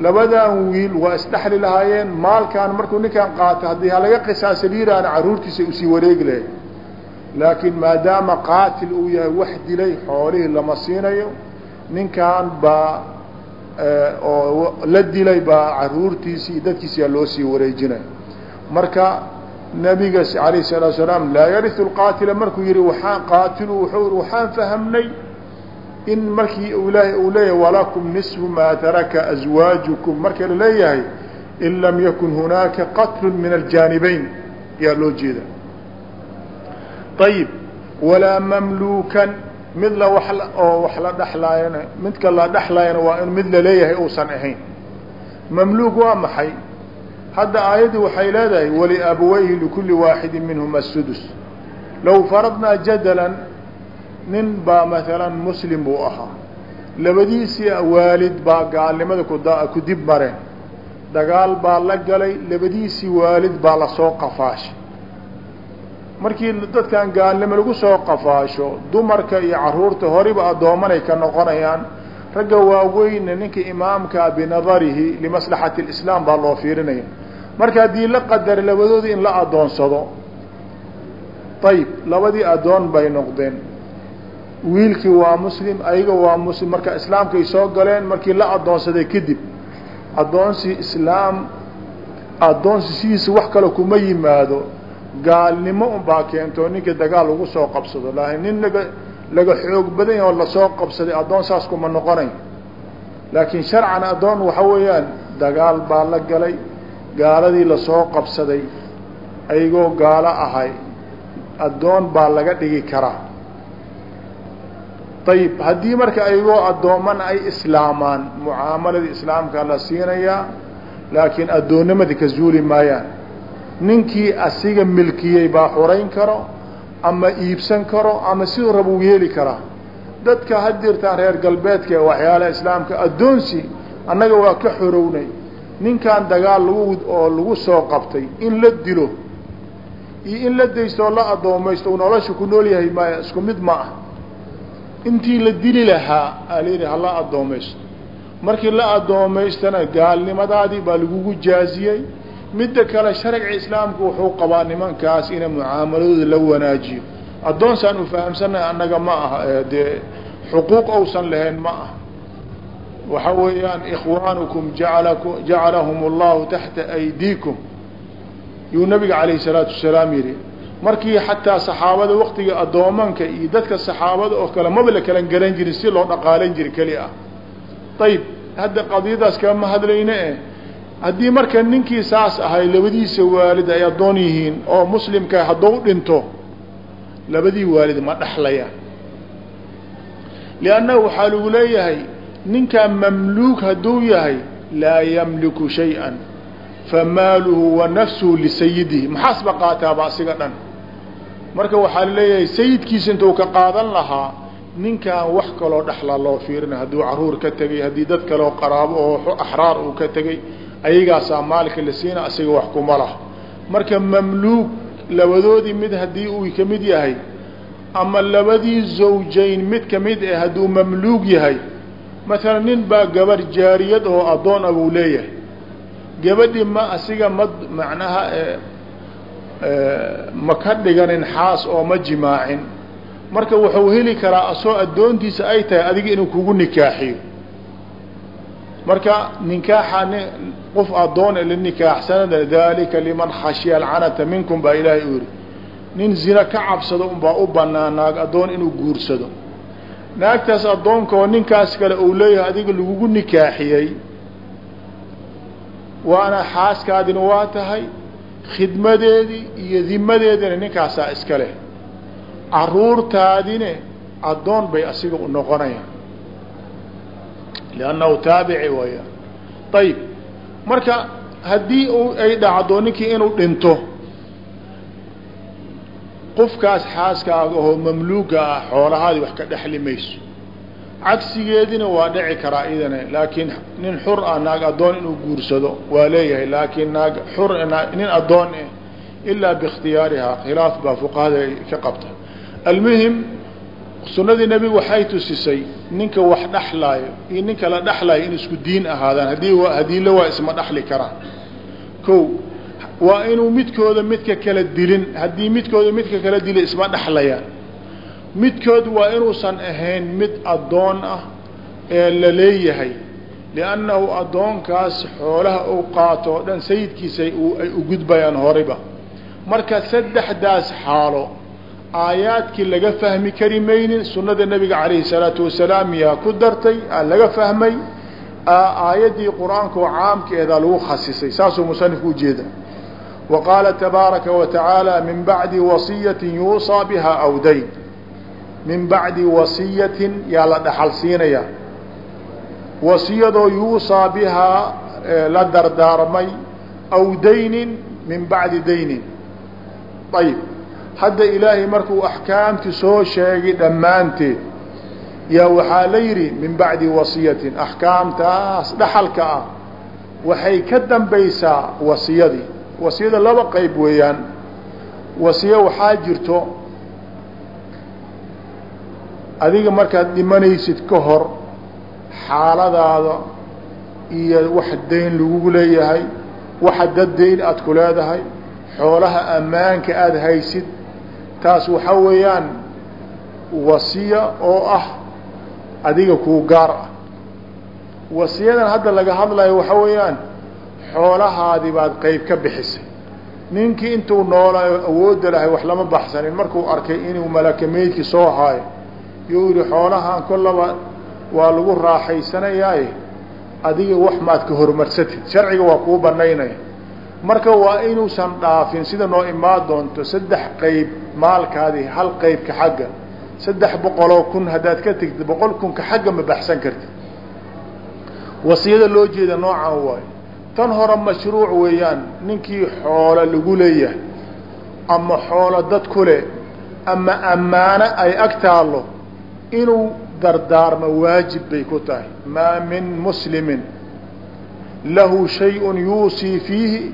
Speaker 2: labadan wiil waa isdhexli lahaayeen maalkan markuu ninkan qaato haddii halaga qisaasa liiraana carruurtiisa u sii wareegi lahay laakiin maadaama qaatil uu yahay wax dilay xoolihii lama siinayo ninkan baa oo la dilay baa caruurtiisii dadkiisiyaa loo sii wareejinaya marka nabiga alayh salaa salaam laa yariu qaatila markuu yihi waaan qaatilu wuxuu waxaan fahamnay in markii ilaahay uu leeyahay walakum nisfu maa taraka aswaajukum marka la leeyahay in lam yakun hunaaka qatlun min aljaanibayn. Ayaa loo jeeda ayib walaa mamluukan. Mid la oo wax la dhexlaayana midka la dhexlaayana waa in mid la leeyahay uusan ahayn. Mamluuk waa maxay? Hadda aayaddii waxay leedahay waliabawayhi likulli waaxidi minhuma sudus low faradnaa jadalan nin baa maalan muslim buu ahaa. Labadiisii waalid baa gaalnimada ku dib mareen. Dagaal baa la galay labadiisii waalid baa la soo qafaashay. Markii dadkan gaalnimo lagu soo qafaasho dumarka iyo carruurta horiba addoomanay ka noqonayaan ragga waaweynna ninka imaamkaa binadarihi limaslaxati اlislaam baa loo fiirinaya marka haddii la qadara labadoodii in la addoonsado ayib labadii addoon bay noqdeen. Wiilkii waa muslim ayaga waa muslim marka islaamkay soo galeen markii la addoonsaday kadib addoonsi islaam addoonsi sidiisa wax kale kuma yimaado. Gaalnimo unbaa keento ninka dagaal lagu soo qabsado. Laakiin nin laga laga xoog badan yahi oo la soo qabsaday addoon saas kuma noqonay laakiin sharcan addoon waxa weeyaan dagaal baa la galay gaaladii la soo qabsaday ayagoo gaalo ahay addoon baa laga dhigi karaa. Ayib haddii marka ayagoo addooman ay islaamaan mucaamaladii islaamka la siinayaa laakiin addoonnimadii ka zuuli maayaan ninkii asiga milkiyey baa xurayn karo ama iibsan karo ama siduu rabuu yeeli karaa. Dadka had jirtaan reer galbeedka ee waxyaalaha islaamka addoonsi annaga waa ka xorownay ninkan dagaal lagu oo lagu soo qabtay in la dilo iyo in la daysto oo la addoomaysto u nolosha ku nool yahay maya isku mid ma ah. Intii la dili lahaa alayidhi hala addoomaysto markii la addoomaystana gaalnimadaadii baa lagugu jaaziyey. Midda kale sharciga islaamku wuxuu qabaa nimankaas ina mucaamaladooda la wanaajiyo. Addoonsaan u fahamsannahay annaga ma aha dee xuquuq ousan lahayn ma ah waxa weeyaan ikhwaanukum jacalahum allahu taxta aydiikum. Yuu nabiga calayhi salaatu wasalaam yidhi markii xataa saxaabada waktiga addoomanka iyo dadka saxaabada oo kale maba la kalan garan jirin si loo dhaqaalan jiri keli ah. Ayib hadda qadiyadaas kama hadlayne eh haddii marka ninkii saas ahay labadiisa waalid ay addoon yihiin oo muslimka hadduu dhinto labadii waalid ma dhexlayaan liannahu waxaa lagu leeyahay ninkaa mamluuk hadduu yahay laa yamliku shay-an famaaluhu wa nafsuhu lisayidihi maxaasba qaataaba asiga dhan? Marka waxaa la leeyahay sayidkiisa intuu ka qaadan lahaa ninkaan wax kaloo dhexla loo fiirinay hadduu carruur ka tegay haddii dad kaleo qaraabo oo axraar uu ka tegay ayagaasaa maalka la siina asiga wax kuma lah marka mamluuk labadoodii mid haddii uu ka mid yahay ama labadii zawjayn mid ka mid eh hadduu mamluug yahay maalan nin baa gabar jaariyad oo addoon ah buu leeyahay. Gabadhii ma asiga ma macnaha ma ka dhiganin xaas oo ma jimaacin. Marka wuxuu heli karaa asoo addoontiisa ay tahay adiga inuu kugu nikaaxiyo. Marka nikaaxa qof addoon la nikaaxsanada dalika liman khashiya alcanata minkum baa ilaahay u yihi nin zina ka cabsado unbaa u banaa naag addoon inuu guursado naagtaas addoonka oo ninkaas kale uu leeyahay adiga lagugu nikaaxiyey waana xaaskaadina waa tahay khidmadeedii iyo dimadeedina ninkaasaa iska leh. Caruurtaadine addoon bay asiga u noqonayaan. Liannahu taabici waya ayib marka haddii ay dhacdo ninkii inuu dhinto qofkaas xaaskaaga oo mamluuga ah xoolahaadii wax ka dhexli mayso. Cagsigeedina waa dhici karaa idana laakiin nin xur ah naag addoon inuu guursado waa leeyahay laakiin naag xur nin addoon ah ilaa biikhtiyaarihaa khilaaf baa fuqahada ka qabta. Almuhim sunadii nebigu waxay tusisay ninka wax dhexlaayo iyo ninka la dhexlaayo in isku diin ahaadaan haddii haddii la waa isma dhexli karaan. Ko waa inuu midkooda midka kala dilin. Haddii midkooda midka kala dila isma dhexlayaan midkood waa inuusan ahayn mid addoon ah ee la leeyahay. Liannahu addoonkaas xoolaha uu qaato o dhan sayidkiisa ay u gudbayaan horeyba. Marka saddexdaas xaalo aayaadkii laga fahmi kari maynin sunnada nebiga calayhi salaatu wasalaam yaa ku dartay aa laga fahmay aayaddii qur'aanka oo caamkeedaa lagu khasisay. Saasuu musanifku ujeeda tabaaraka wa tacaala min bacdi wasiyatin yuusaa biha aw dayn min bacdi wasiyatin yaa la dhaxal siinayaa wasiyadoo yuusaa bihaa la dardaarmay aw daynin min bacdi daynin ayib hadda ilaahay markuu axkaamti soo sheegay dhammaanteed yaa waxaa la yidhi min bacdi wasiyatin axkaamtaas dhaxalka ah waxay ka dambaysaa wasiyadii wasiyada laba qayb weeyaan. Wasiyo waxaa jirto adiga markaad dhimanaysid ka hor xaaladaada iyo wax dayn lagugu leeyahay waxa dad aad ku leedahay xoolaha ammaanka aada haysid. Taas waxaa weeyaan wasiya oo ah adiga kuu gaar ah. Wasiyadan hadda laga hadlayo waxaa weeyaan xoolahaadii baad qeyb ka bixisay. Ninkii intuu noolaayo awoodda lahay wax lama baxsanin markuu arkay inuu malaka meydki soo haayo yuu yihi xoolahan kollaba waa lagu raaxaysanayaaye adiga wax maad ka horumarsatid sharciga waa kuu banaynaya marka waa inuusan dhaafin sida noo imaan doonto saddex qeyb maalkaadii hal qeybka xagga. Saddex boqoloo kun haddaad ka tegtid boqol kunka xagga ma baxsan kartid. Wasiyada loo jeeda noocan waayo tan hore mashruuc weeyaan ninkii xoolo lagu leeyahay ama xoolo dad ku leh ama ammaano ay ag taallo inuu dardaarmo waajib bay ku tahay maa min muslimin lahu shayء yuusii fiihi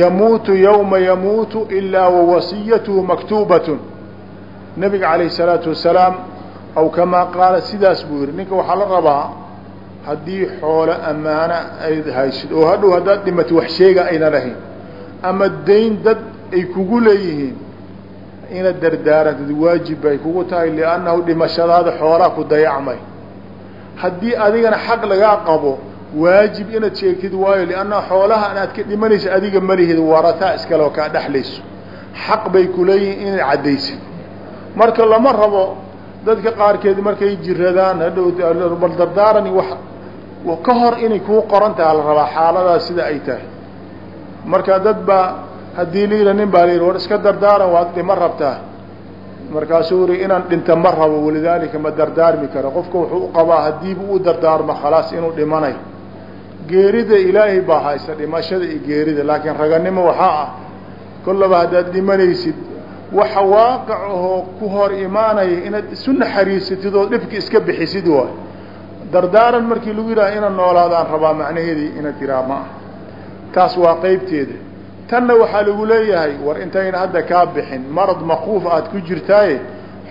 Speaker 2: yamuutu yowma yamuutu ilaa wawasiyatuhu maktuubatun nabiga calayh الsalaatu wasalaam aw kamaa qaala sidaas buu yihi ninka waxaa la rabaa haddii xoolo ammaano ayd haysid oo hadhow haddaad dhimato wax sheega ayna lahayn ama dayn dad ay kugu leeyihiin inaad dardaarantid waajib bay kugu tahay liannahu dhimashadaada xoolaa ku dayacmay. Haddii adigana xaq lagaa qabo waajib inaad sheegtid waayo lianna xoolaha inaad ka dhimanaysa adiga malihid warataa iskale oo kaa dhexlayso xaq bay kuleeyihiin inaad caddaysid. Marka lama rabo dadka qaarkeed markay jiradaan hadhow bal dardaarani wax ka hor inay kuu qoran taha la rabaa xaaladaas sida ay tahay. Marka dad baa haddii la yidha nin baa la yidhi war iska dardaaran waad dhima rabtaa. Markaasuu uri inaan dhinta ma rabo walidaalika ma dardaarmi karo. Qofka wuxuu u qabaa haddiiba u dardaarmo khalaas inuu dhimanayo geerida ilaahay baa haysta dhimashada iyo geerida laakiin raganimo waxaa ah. Kollaba haddaad dhimanaysid waxa waaqic ahoo ku hor imaanaya inaad isu naxariisatid oo dhibki iska bixisid waay dardaaran markii lagu yidhaha inaad noolaadaan rabaa macnaheedii inaad tiraa ma ah taas waa qeybteeda tanna waxaa lagu leeyahay war intayna hadda kaa bixin marad makuuf aad ku jirtaaye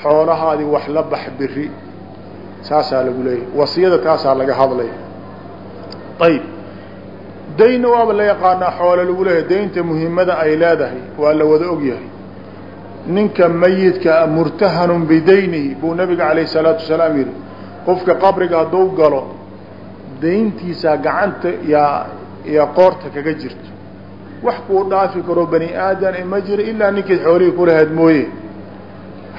Speaker 2: xoolahaadii wax la bax biri. Saasaa lagu leeyahay. Wasiyada taasaa laga hadlaya. Ayib. Daynna waaba la yaqaanaa xoolo lagu leeyahay. Daynta muhiimada ay leedahay waa la wada ogyahay ninka mayidkaa murtahanun bidaynihi buu nabiga calayh salaatu wasalaam yihi qofka qabriga hadduu galo dayntiisaa gacanta yaa yaa qoorta kaga jirto. Wax kuu dhaafi karo bani aadan ma jiro ilaa ninkii xoolihii kulahayd mooye.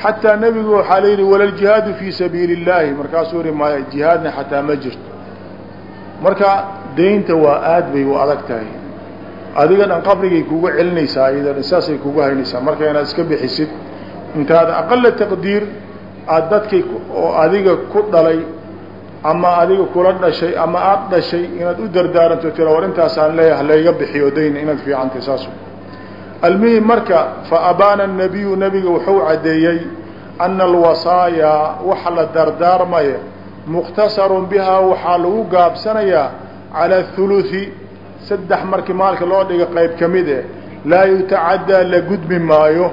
Speaker 2: Xataa nebigu waxaa la yidhi walaljihaadu fii sabiili اllaahi markaasuu yihi maya jihaadna xataa ma jirto. Marka daynta waa aad bay u adag tahay. Adiga dhan qabrigay kuga celinaysaa dhan saasay kuga haynaysaa marka inaad iska bixisid intaada aqala taqdiir aada dadkay oo adiga ku dhalay ama adiga kula dhashay ama aada dhashay inaad u dardaaranto tira war intaasaan leeyahay layga bixiyo dayn inaad fiicantay saas almuhim marka fa abaana nabiyu nabiga wuxuu caddeeyey ana alwasaayaa waxa la dardaarmaya mukhtasarun bihaa waxaa lagu gaabsanayaa cala huluthi saddex markii maalka loo dhiga qayb ka mid eh laa yutacaddaa la gudbi maayo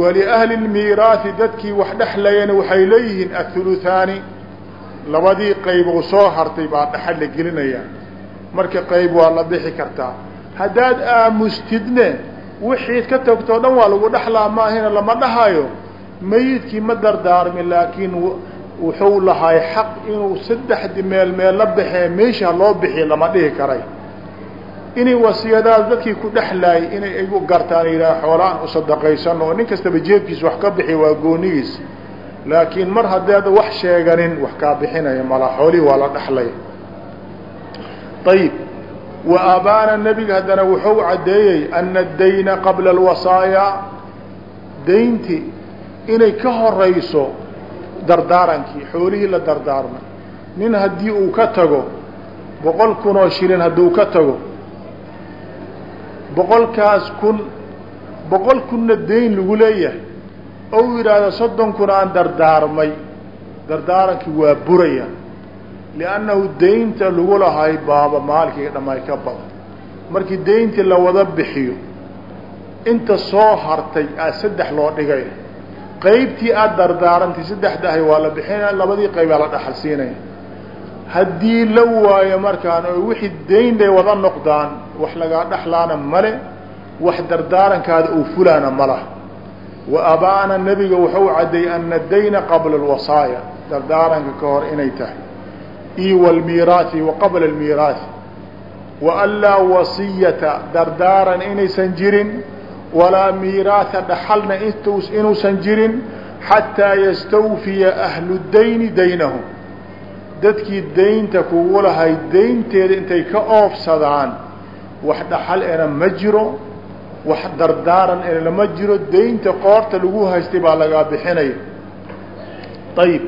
Speaker 2: waliahli lmiiraahi dadkii wax dhexlayana waxay leeyihiin athuluthaani labadii qayboo soo hartay baa dhexal la gelinayaa marka qayb waa la bixi kartaa haddaad aamustidne wixiid ka tagtoo dhan waa lagu dhexlaa maahina lama dhahayo mayidkii ma dardaarmin laakiin wuxuu lahay xaq inuu saddexdi meel meel la baxee meesha loo bixiy lama dhihi karay inay wasiyadaas dadkii ku dhexlaayay inay igu gartaan yidhaha xoolaan u sadaqaysano nin kastaba jeebkiis wax ka bixi waa goonigiis. Laakiin mar haddeeda wax sheeganin wax kaa bixinaya mala xoolihii waa la dhexlay ayib wa abaana nebiga haddana wuxuu caddeeyey ana adayna qabla alwasaaya daynti inay ka horayso dardaarankii xoolihii la dardaarmay. Nin haddii uu ka tago boqol kun shilin hadduu ka tago boqolkaas kun boqol kunna dayn lagu leeyahay. Ou yidhaahdo soddon kun aan dardaarmay. Dardaarankii waa buraya. Liannahu daynta lagu lahay baaba maalkii dhamay ka badan. Markii dayntii la wada bixiyo inta soo hartay aa saddex loo dhigay. Qaybtii aada dardaarantay saddexdahay waa la bixinaya labadii qaybaa la dhaxal siinaya haddii la waayo markaan oo wixii daynday wada noqdaan wax lagaa dhexlaana male wax dardaarankaada uu fulaana malaha wa abaana nebiga wuxuu caddeeyey ana dayna qabla alwasaaya dardaaranka ka hor inay tahay. Io walmiiraahi wa qabla almiiraahi wa an laa wasiyata dardaaran inaysan jirin. Walaa miiraatha dhaxalna inuusan jirin. Xataa yastawfiya ahlu dayni daynahum dadkii daynta kugu lahay daynteeda intay ka oofsadaan wax dhaxal ena ma jiro wax dardaaran ena lama jiro daynta qoorta lagu haystay baa lagaa bixinaya. Ayib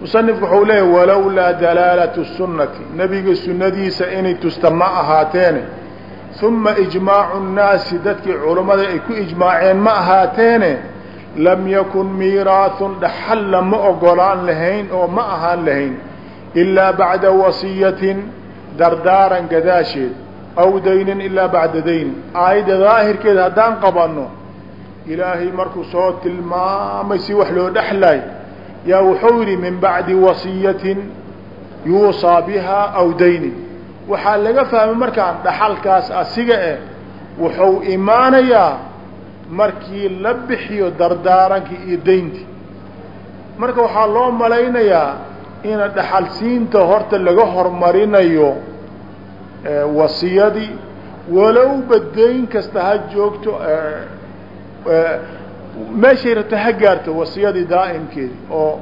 Speaker 2: musanifku wuxuu leeyahy walowlaa dalaalatu sunnati. Nebiga sunnadiisa inay tusta ma ahaateene uma ijmaacu nnaasi dadkii culammada ay ku ijmaaceen ma ahaateene lam yakun miiraahun dhaxal lama ogolaan lahayn oo ma ahaan lahayn ilaa bacda wasiyatin dardaaran gadaasheed aw daynin ilaa bacda dayn aayadda daahirkeeda haddaan qabanno ilaahay markuu soo tilmaamay si wax loo dhexlay yaa wuxuu yidhi min bacdi wasiyatin yuusaa bihaa aw daynin waxaa laga fahmay markaan dhaxalkaas asiga eh wuxuu imaanayaa markii la bixiyo dardaarankii iyo dayntii marka waxaa loo malaynayaa ina dhaxalsiinta horta laga hormarinayo wasiyadii walowba dayn kasta ha joogto meeshay rabta ha gaarto wasiyadii daa'imkeedi oo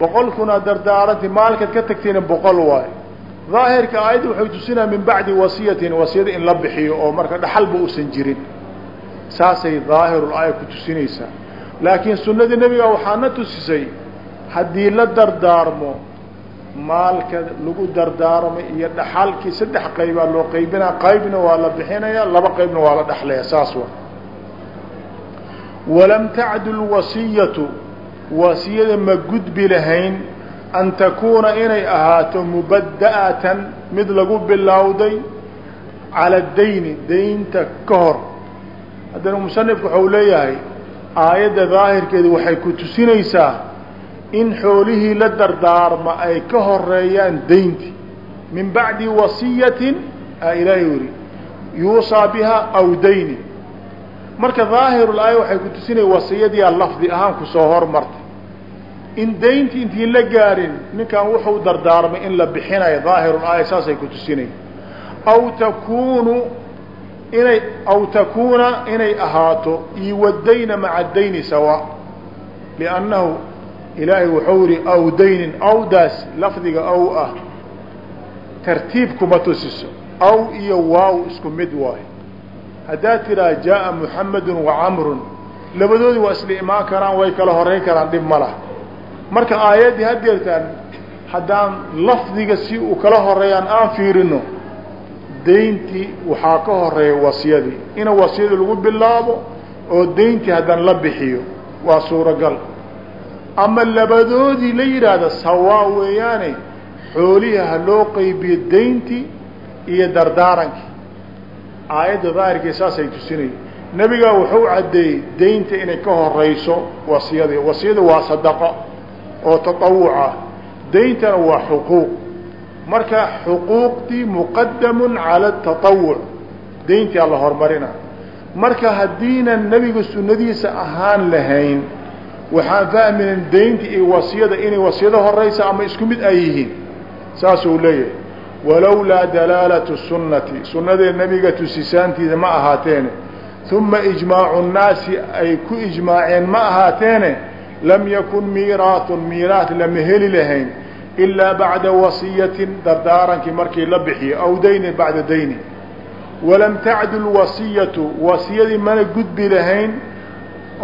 Speaker 2: boqol kuna dardaaranti maalkaad ka tagtayna boqol waayo. Daahirka aayadda waxay tusinaya min bacdi wasiyatin wasiyada in la bixiyo oo marka dhaxalba uusan jirin. Saasay daahirulaaya ku tusinaysaa. Laakiin sunnadii nebiga waxaana tusisay haddii la dardaarmo maalka lagu dardaarmay iyo dhaxalkii saddex qaybaa loo qaybinaa. Qaybna waa la bixinaya laba qaybna waa la dhexlaya saas wa walam tacdu lwasiyatu wasiyada ma gudbi lahayn an takuuna inay ahaato mubada'atan mid lagu bilowday cala dayni daynta ka hor. Haddana musanifku waxau leeyahay aayadda daahirkeeda waxay ku tusinaysaa in xoolihii la dardaarma ay ka horeeyaan daynti min bacdi wasiyatin a ilaahay yidhi yuusaa biha aw dayni marka daahirulaaya waxay ku tusinaya wasiyadiyaa lafdi ahaan ku soo hormartay. In daynti intii la gaarin ninkan wuxuu dardaarmay in la bixinayo daahirulaaya saasay ku tusinaya aw takunu inay aw takuuna inay ahaato iyo maca dayni sawa liannahu ilaahay wuxuu yihi aw daynin awdaas lafdiga aw ah tartiib kuma tusiso aw iyo waaw isku mid waayo haddaad tidhaha jaaa muxamedun wa camrun labadoodii waa isla imaan karaan way kala horeyn karaan dhib ma laha. Marka aayaddii hadeertaan haddaan lafdiga si uu kala horeeyaan aan fiirino dayntii waxaa ka horreeya wasiyadii. Ina wasiyadii lagu bilaabo oo dayntii haddana la bixiyo waa suuragal ama labadoodii la yidhaahda sawaa weeyaane xoolihii ha loo qaybiyo dayntii iyo dardaarankii aayadda daahirkii saasay tusinaya nebigaa wuxuu caddeeyey daynta inay ka horeyso wasiyadii. Wasiyada waa sadaqo oo tatawuc ah dayntana waa xuquuq. Marka xuquuqdii muqadamun cala tatawuc dayntii la horumarina marka haddiinan nebiga sunnadiisa ahaan lahayn waxaan fahmayna daynta iyo wasiyada inay wasiyada horeysa ama isku mid ay yihiin. Saasuu leeyahay. Walowlaa dalaalatu sunnati. Sunnadee nebiga tusisaantiisa ma ahaateene. Uma ijmaacu nnaasi ay ku ijmaaceen ma ahaateene. Lam yakun miiraatun miiraat lama heli lahayn. Ilaa bacda wasiyatin dardaarankii markii la bixiyo aw daynin bacda dayni walam tacdul wasiyatu wasiyadii mana gudbi lahayn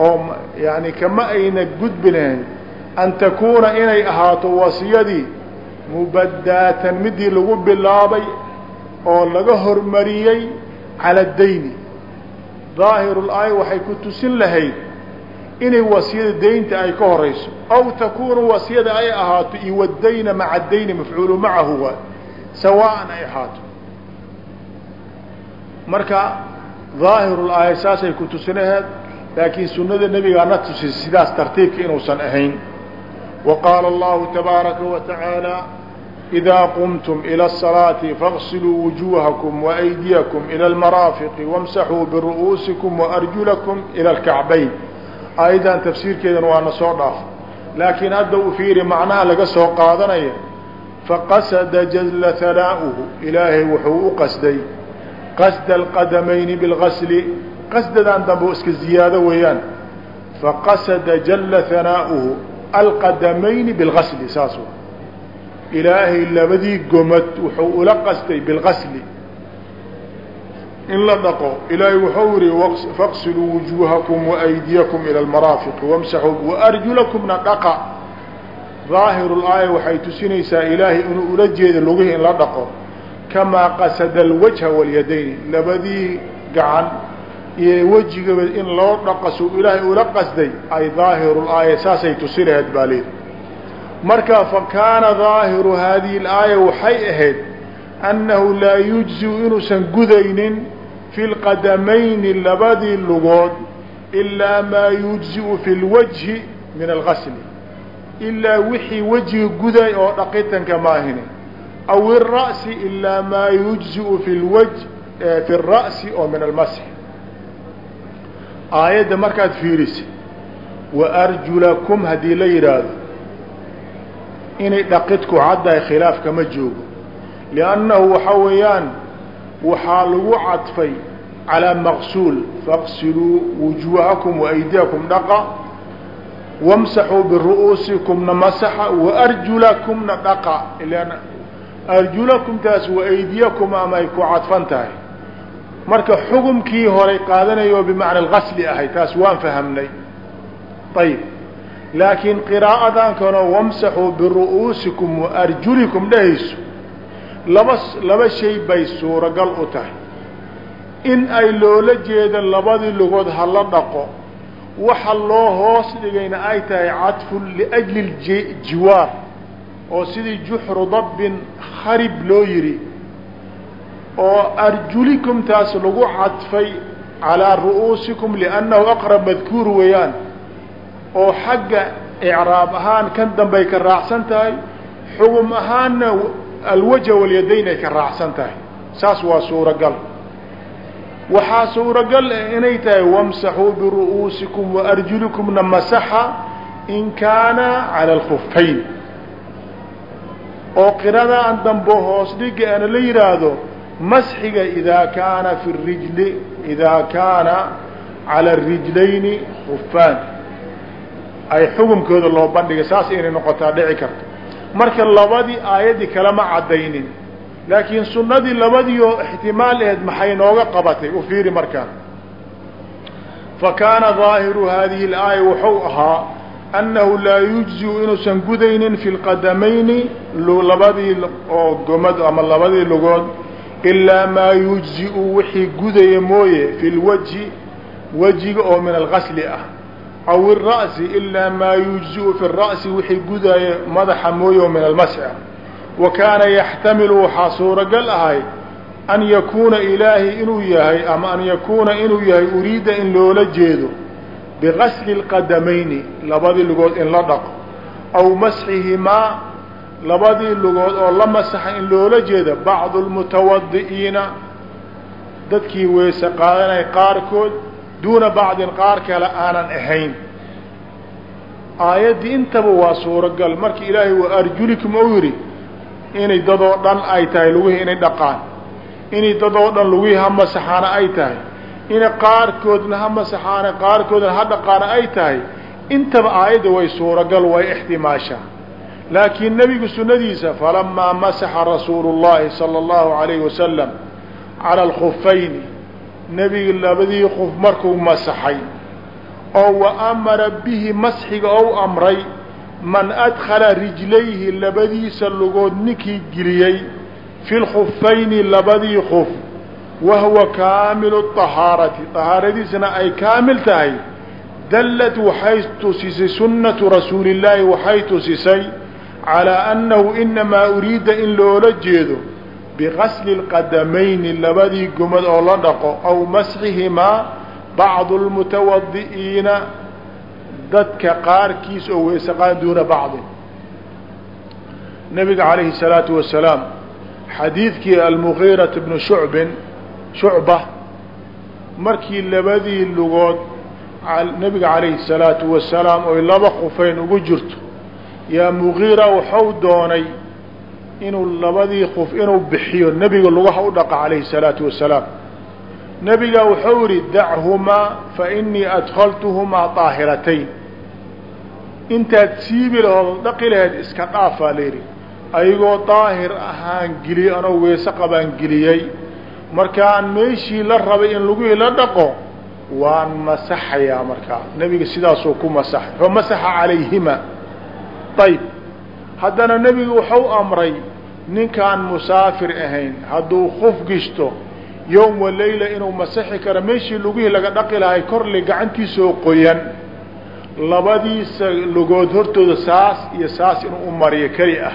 Speaker 2: oo yani kama ayna gudbi lahayn an takuuna inay ahaato wasiyadii mubadaatan midii lagu bilaabay oo laga hormariyey cala dayni. Daahiru laaya waxay ku tusin lahayd inay wasiyada daynta ay ka horeyso. Aw takunu wasiyada ay ahaato iwadayna maca dayni mafcuulu macahu waay sawaan ay ahaato. Marka daahiru aaya saasay ku tusinaheed laakiin sunada nebigaana tusi sidaas tartiibka inuusan ahayn wa qaala allahu tabaaraka wa tacaala إذا قمتم إلى الصلاة فاغسلوا وجوهكم وأيديكم إلى المرافق وامسحوا برؤوسكم وأرجلكم إلى الكعبين aيadan تفسيirkeedana waana soo dhaaf laakiin hadda u fiiri macnaha laga soo qaadanaya faqasda jل ثناؤه ilaahay wuxuu u qasday qasد الqadamayni bاlغasl qasdadan dambe iska ziyaado weeyaan. Faqasada jalla hanaa'uhu alqadamayni bilgasli saas ilaahay labadii gomad wuxuu ula qastay bilgasli in la dhaqo ilaahay wuxuu yihi faqsiluu wujuuhakum waaydiyakum ila almaraafiqi wamsaxuu waarjulakumna dhaqa. Daahiru laaya waxay tusinaysaa ilaahay inuu ula jeedo lugihii in la dhaqo. Kamaa qasada alwajha walyadayni labadii gacan iyo wejigaba in loo dhaqasuu ilaahay ula qasday ay daahiru laaya saasay tusi laheed baa leedi marka fakaana daahiru hadihi اlaaya waxay ahayd annahu laa yujziu inuusan gudaynin fi lqadamayni labadii lugood ilaa maa yujziu fi lwajhi min algasli ilaa wixii wejiga guday oo dhaqitanka maahini aw ira'si ilaa maa yujziu fi lwaj fi اra'si oo min almasx aayadda markaad fiirisa waarjulakum haddii la yidhaahdo inay dhaqidku caddahay khilaaf kama joogo. Liannahu waxa weeyaan waxaa lagu cadfay calaa maqsuul faqsiluu wujuuhakum waaydiyakum dhaqa wamsaxuu biru'uusikumna masaxa waarjulakumna dhaqa. Ilan arjulakumtaas waaydiyakum ama ay ku cadfan tahay marka xukumkii horay qaadanayo bimacna algasli ahay taas waan fahamnay. Ayib laakiin qiraa'adan kano wamsaxuu biru'uusikum waarjulikum dhehayso laba laba shay bay suuragal u tahay. In ay loola jeeda labadii lugood hala dhaqo waxa loo hoos dhigayna ay tahay cadfun liajli jiwaar oo sidii juxru dabbin kharib loo yidhi oo arjulikum taas lagu cadfay calaa ru'uusikum liannahu aqrab madkuur weeyaan oo xagga icraab ahaan kan dambay ka raacsan tahay xugum ahaanna alwajha walyadayn ay ka raacsan tahay. Saas waa suuragal. Waxaa suuragal inay tahay wamsaxuu biru'uusikum waarjulikumna masaxa in kaana cala alkufayn oo qiradan dambe hoos dhiga ana la yihaahdo masxiga idaa kaana fi rijli idaa kaana cala arijlayni kufaan ay xukumkooda loo bandhigay saas inay noqotaa dhici karto. Marka labadii aayaddii kalema caddaynin laakiin sunnadii labadii oo ixtimaal aheed maxay nooga qabatay? U fiiri markaan fa kaana daahiru hadihi اlaaya wuxuu ahaa annahu laa yujziu inuusan gudaynin fi lqadamayni labadii oo gomad ama labadii lugood ilaa maa yujziu wixii gudaya mooye fi lwajhi wejiga oo min algasli ah aw ira'si ilaa maa yujziu fi ra'si wixii gudaya madaxa mooye oo min almasxi ah wa kaana yaxtamilu waxaa suuragal ahay an yakuuna ilaahi inuu yahay ama an yakuuna inuu yahay uriida in loola jeedo bigasli اlqadamayni labadii lugood in la dhaqo aw masxihimaa labadii lugood oo la masaxa in loola jeeda bacdu اlmutawadi'iina dadkii weyse qaadanay qaarkood duuna bacdin qaar kale aanan ahayn. Aayaddii intaba waa suuragal. Markii ilaahay wa arjulikum ou yidhi inay dadoo dhan ay tahay lugihii inay dhaqaan. Inay dadoo dhan lugihii ha masaxaana ay tahay. Inay qaarkoodna ha masaxaana qaarkoodna ha dhaqaana ay tahay. Intaba aayadda way suuragal way ixtimaashaa laakiin nebigu sunadiisa falamaa masaxa rasuulu llaahi sala allahu alayhi wasalam cala alkhufayni nebiga labadii quf markuu masaxay oo wa amara bihi masxiga ou amray man adkhala rijlayhi labadiisa lugood ninkii geliyey fi lkhufayni labadii quf wahuwa kaamilu طahaarati طahaaradiisana ay kaamil tahay dallad waxay tusisay sunnatu rasuulillaahi waxay tusisay calىa annahu inamaa uriida in loola jeedo bigasli اlqadamayni labadii gomad oo la dhaqo aw masxihimaa bacdu اlmutawadi'iina dadka qaarkiis oo weysaqaan duuna bacdi nabiga calayhi الsalaatu wasalaam xadiidkii almugiiraةa bnu shucbin shucba markii labadii lugood nabiga calayhi الsalaatu wasalaam oy laba khufayn ugu jirto yaa mugiira waxau doonay inuu labadii qof inuu bixiyo nebiga lugaha u dhaqa calayhi salaatu wasalaam. Nebiga wuxuu yidhi dachumaa fa inii adkaltuhumaa daahiratayn intaad siibi lahood dhaqi lahayd iska dhaafaa layidhi ayagoo daahir ahaan geliyey anoo weesaqaa baan geliyey. Markaan meeshii la rabay in lagihii la dhaqo waan masaxayaa markaa. Nebiga sidaasuu ku masaxay fa masaxa calayhima ayb haddana nebigu wuxuu amray ninkaan musaafir ahayn hadduu kuf gishto yowm wa layla inuu masaxi karo meeshii lugihii laga dhaqi lahay korle gacantiisoo qoyan. Labadiisa lugood hortooda saas iyo saas inuu u mariyo keli ah.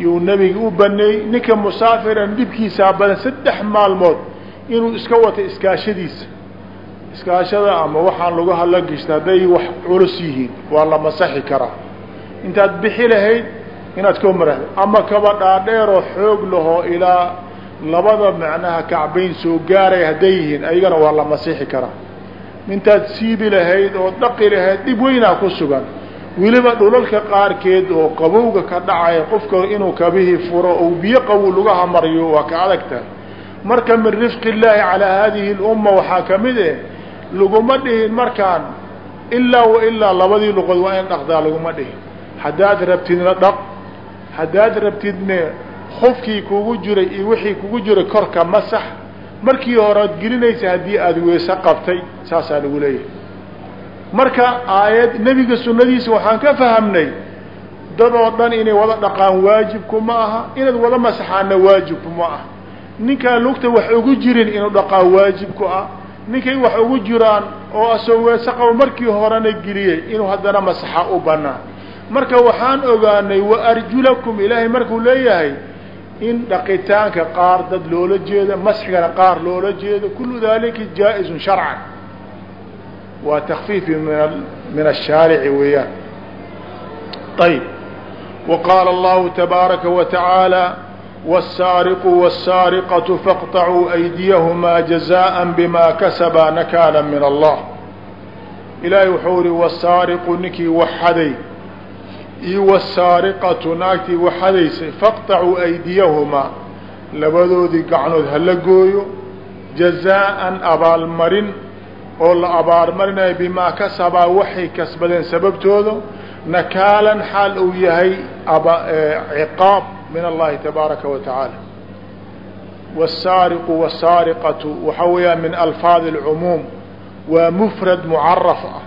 Speaker 2: Yuu nebiga u baneeyey ninka musaafiran dhibkiisaa badan saddex maalmood inuu iska wato iskaashadiisa. Iskaashada ama waxaan lagu hadla gishta hadday wax culus yihiin waa la masaxi karaa intaad bixi lahayd inaad ka marahdo. Ama kaba dhaadheeroo xoog lahoo ilaa labada macnaha kacbayn soo gaaray hadday yihiin ayagana waa la masixi karaa. Intaad siibi lahayd oo dhaqi lahayd dhib weynaa ku sugan. Weliba dhulalka qaarkeed oo qabowga ka dhacaya qofka inuu kabihii furo ou biyo qabow lugaha mariyo waa ka adag tahay. Marka min rifqi illaahi calaa haadihi اlumma waxaa ka mid eh laguma dhihin markaan ilaa wa ilaa labadii luqood waa in dhaqdaa laguma dhihin haddaad rabtidna dhaq haddaad rabtidne qofkii kugu jiray iyo wixii kugu jiray korka masax markii horead gelinaysa haddii aada weese qabtay saasaa lagu leeyahay. Marka aayad nebiga sunnadiisa waxaan ka fahamnay dadoo dhan inay wada dhaqaan waajibku ma aha inaad wada masaxaanna waajibku ma aha. Ninkaan lugta wax ugu jirin inuu dhaqaa waajibku ah ninkay wax ugu jiraan oo asoo weese qabo markii horena geliyey inuu haddana masaxa u banaan marka waxaan ogaanay wa arjulakum ilaahay markuu leeyahay in dhaqitaanka qaar dad loola jeeda masxigana qaar loola jeedo kullu dalika jaa-izun sharcan. Waa takfiifi min min weeyaan. Ayb wa qaala allahu tabaaraka wa tacaala wasaariqu wasaariqatu faqطacuu aydiyahumaa jazaءa bima kasabaa nakaala min allah. Ilaahay wuxuu yihi wasaariqu ninkii iyo wsaariqatu naagtii waxadaysay faqtacuu aydiyahumaa. Labadoodii gacnood ha la gooyo jazaa'an abaalmarin oo la abaalmarinayo bimaa kasabaa waxay kasbadeen sababtooda. Nakaalan xaal uu yahay ciqaab min allahi tabaaraka wa tacaala. Wsaariqu wsaariqatu waxaa weeyaan min alfaad اlcumuum waa mfrad mucaraf ah.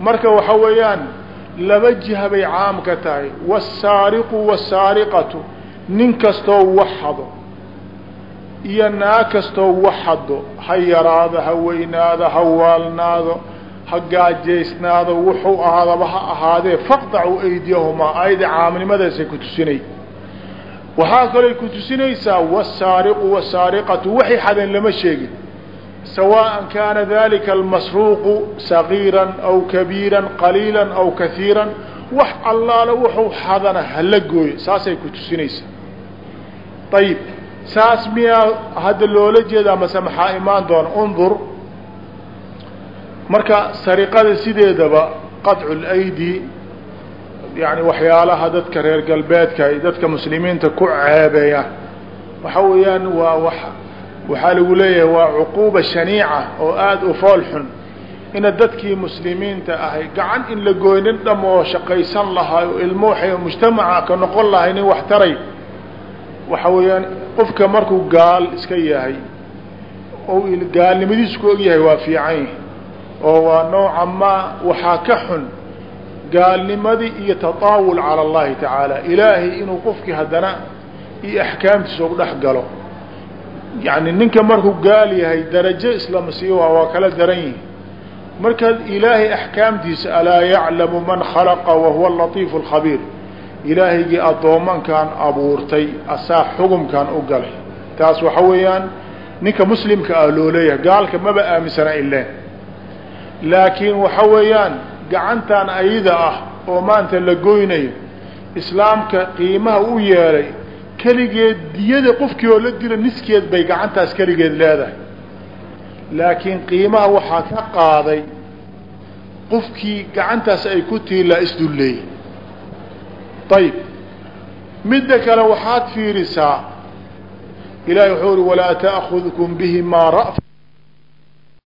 Speaker 2: Marka waxaa weeyaan laba jiha bay caam ka tahay. Wasaariqu wasaariqatu nin kastoo wax hado iyo naag kastoo wax hado ha yaraado ha weynaado ha waalnaado ha gaajaysnaado wuxuu ahaadaba ha ahaadee faqdacuu aydiyahumaa ayada caamnimadaasay ku tusinay. Waxaa kalooy ku tusinaysaa wasaariqu wasaariqatu waxay xadeen lama sheegin sawaaءa kaana dalika almasruuqu sagiira aw kabiira qaliila aw kaiira wax allaala wuxuu xadana hala gooyo saasay ku tusinaysaa ayib saas miyaa hadda loola jeedaa mase maxaa imaan doona undur marka sariqada sideedaba qaطcu اlaydi yani waxyaalaha dadka reer galbeedka ay dadka muslimiinta ku ceebeeya waxa weeyaan waa wa waxaa lagu leeyahay waa cuquuba shaniica oo aada u fool xun. Ina dadkii muslimiinta ahay gacan in la gooy nin dham oo shaqaysan lahaa oo ilmooxay oo mujtamaca ka noqon lahay nin wax taray. Waxa weeyaan qofka markuu gaal iska yahay oo gaalnimadiisu ku ogyahay waa fiican oo waa nooca maa waxaa ka xun gaalnimadii iyo tataawul cala allahi tacaala. Ilaahay inuu qofkii haddana iyo axkaamtiisa ugu dhex galo yani ninka markuu gaal yahay darajo islamasiiya waa kala daran yihi markaad ilaahay axkaamtiisa alaa yaclamu man khalaqa wahuwa latiifu alkhabiir ilaahaygii addoomankan abuurtay asaa xugumkan u galay. Taas waxa weeyaan ninka muslimka ah loo leeyahay gaalka maba aaminsana ileen laakiin waxa weeyaan gacantan ayada ah oo maanta la goynayo islaamka qiimaha u yeelay keligeed diyada qofkii oo la dila niskeed bay gacantaas keligeed leedahay. Laakiin qiimaha waxaa ka qaaday qofkii gacantaas ay ku tiilaa isdulleeyey ayib midda kale waxaad fiirisaa ilahi wuxuu uri walaa ta'kudkum bihimaa ra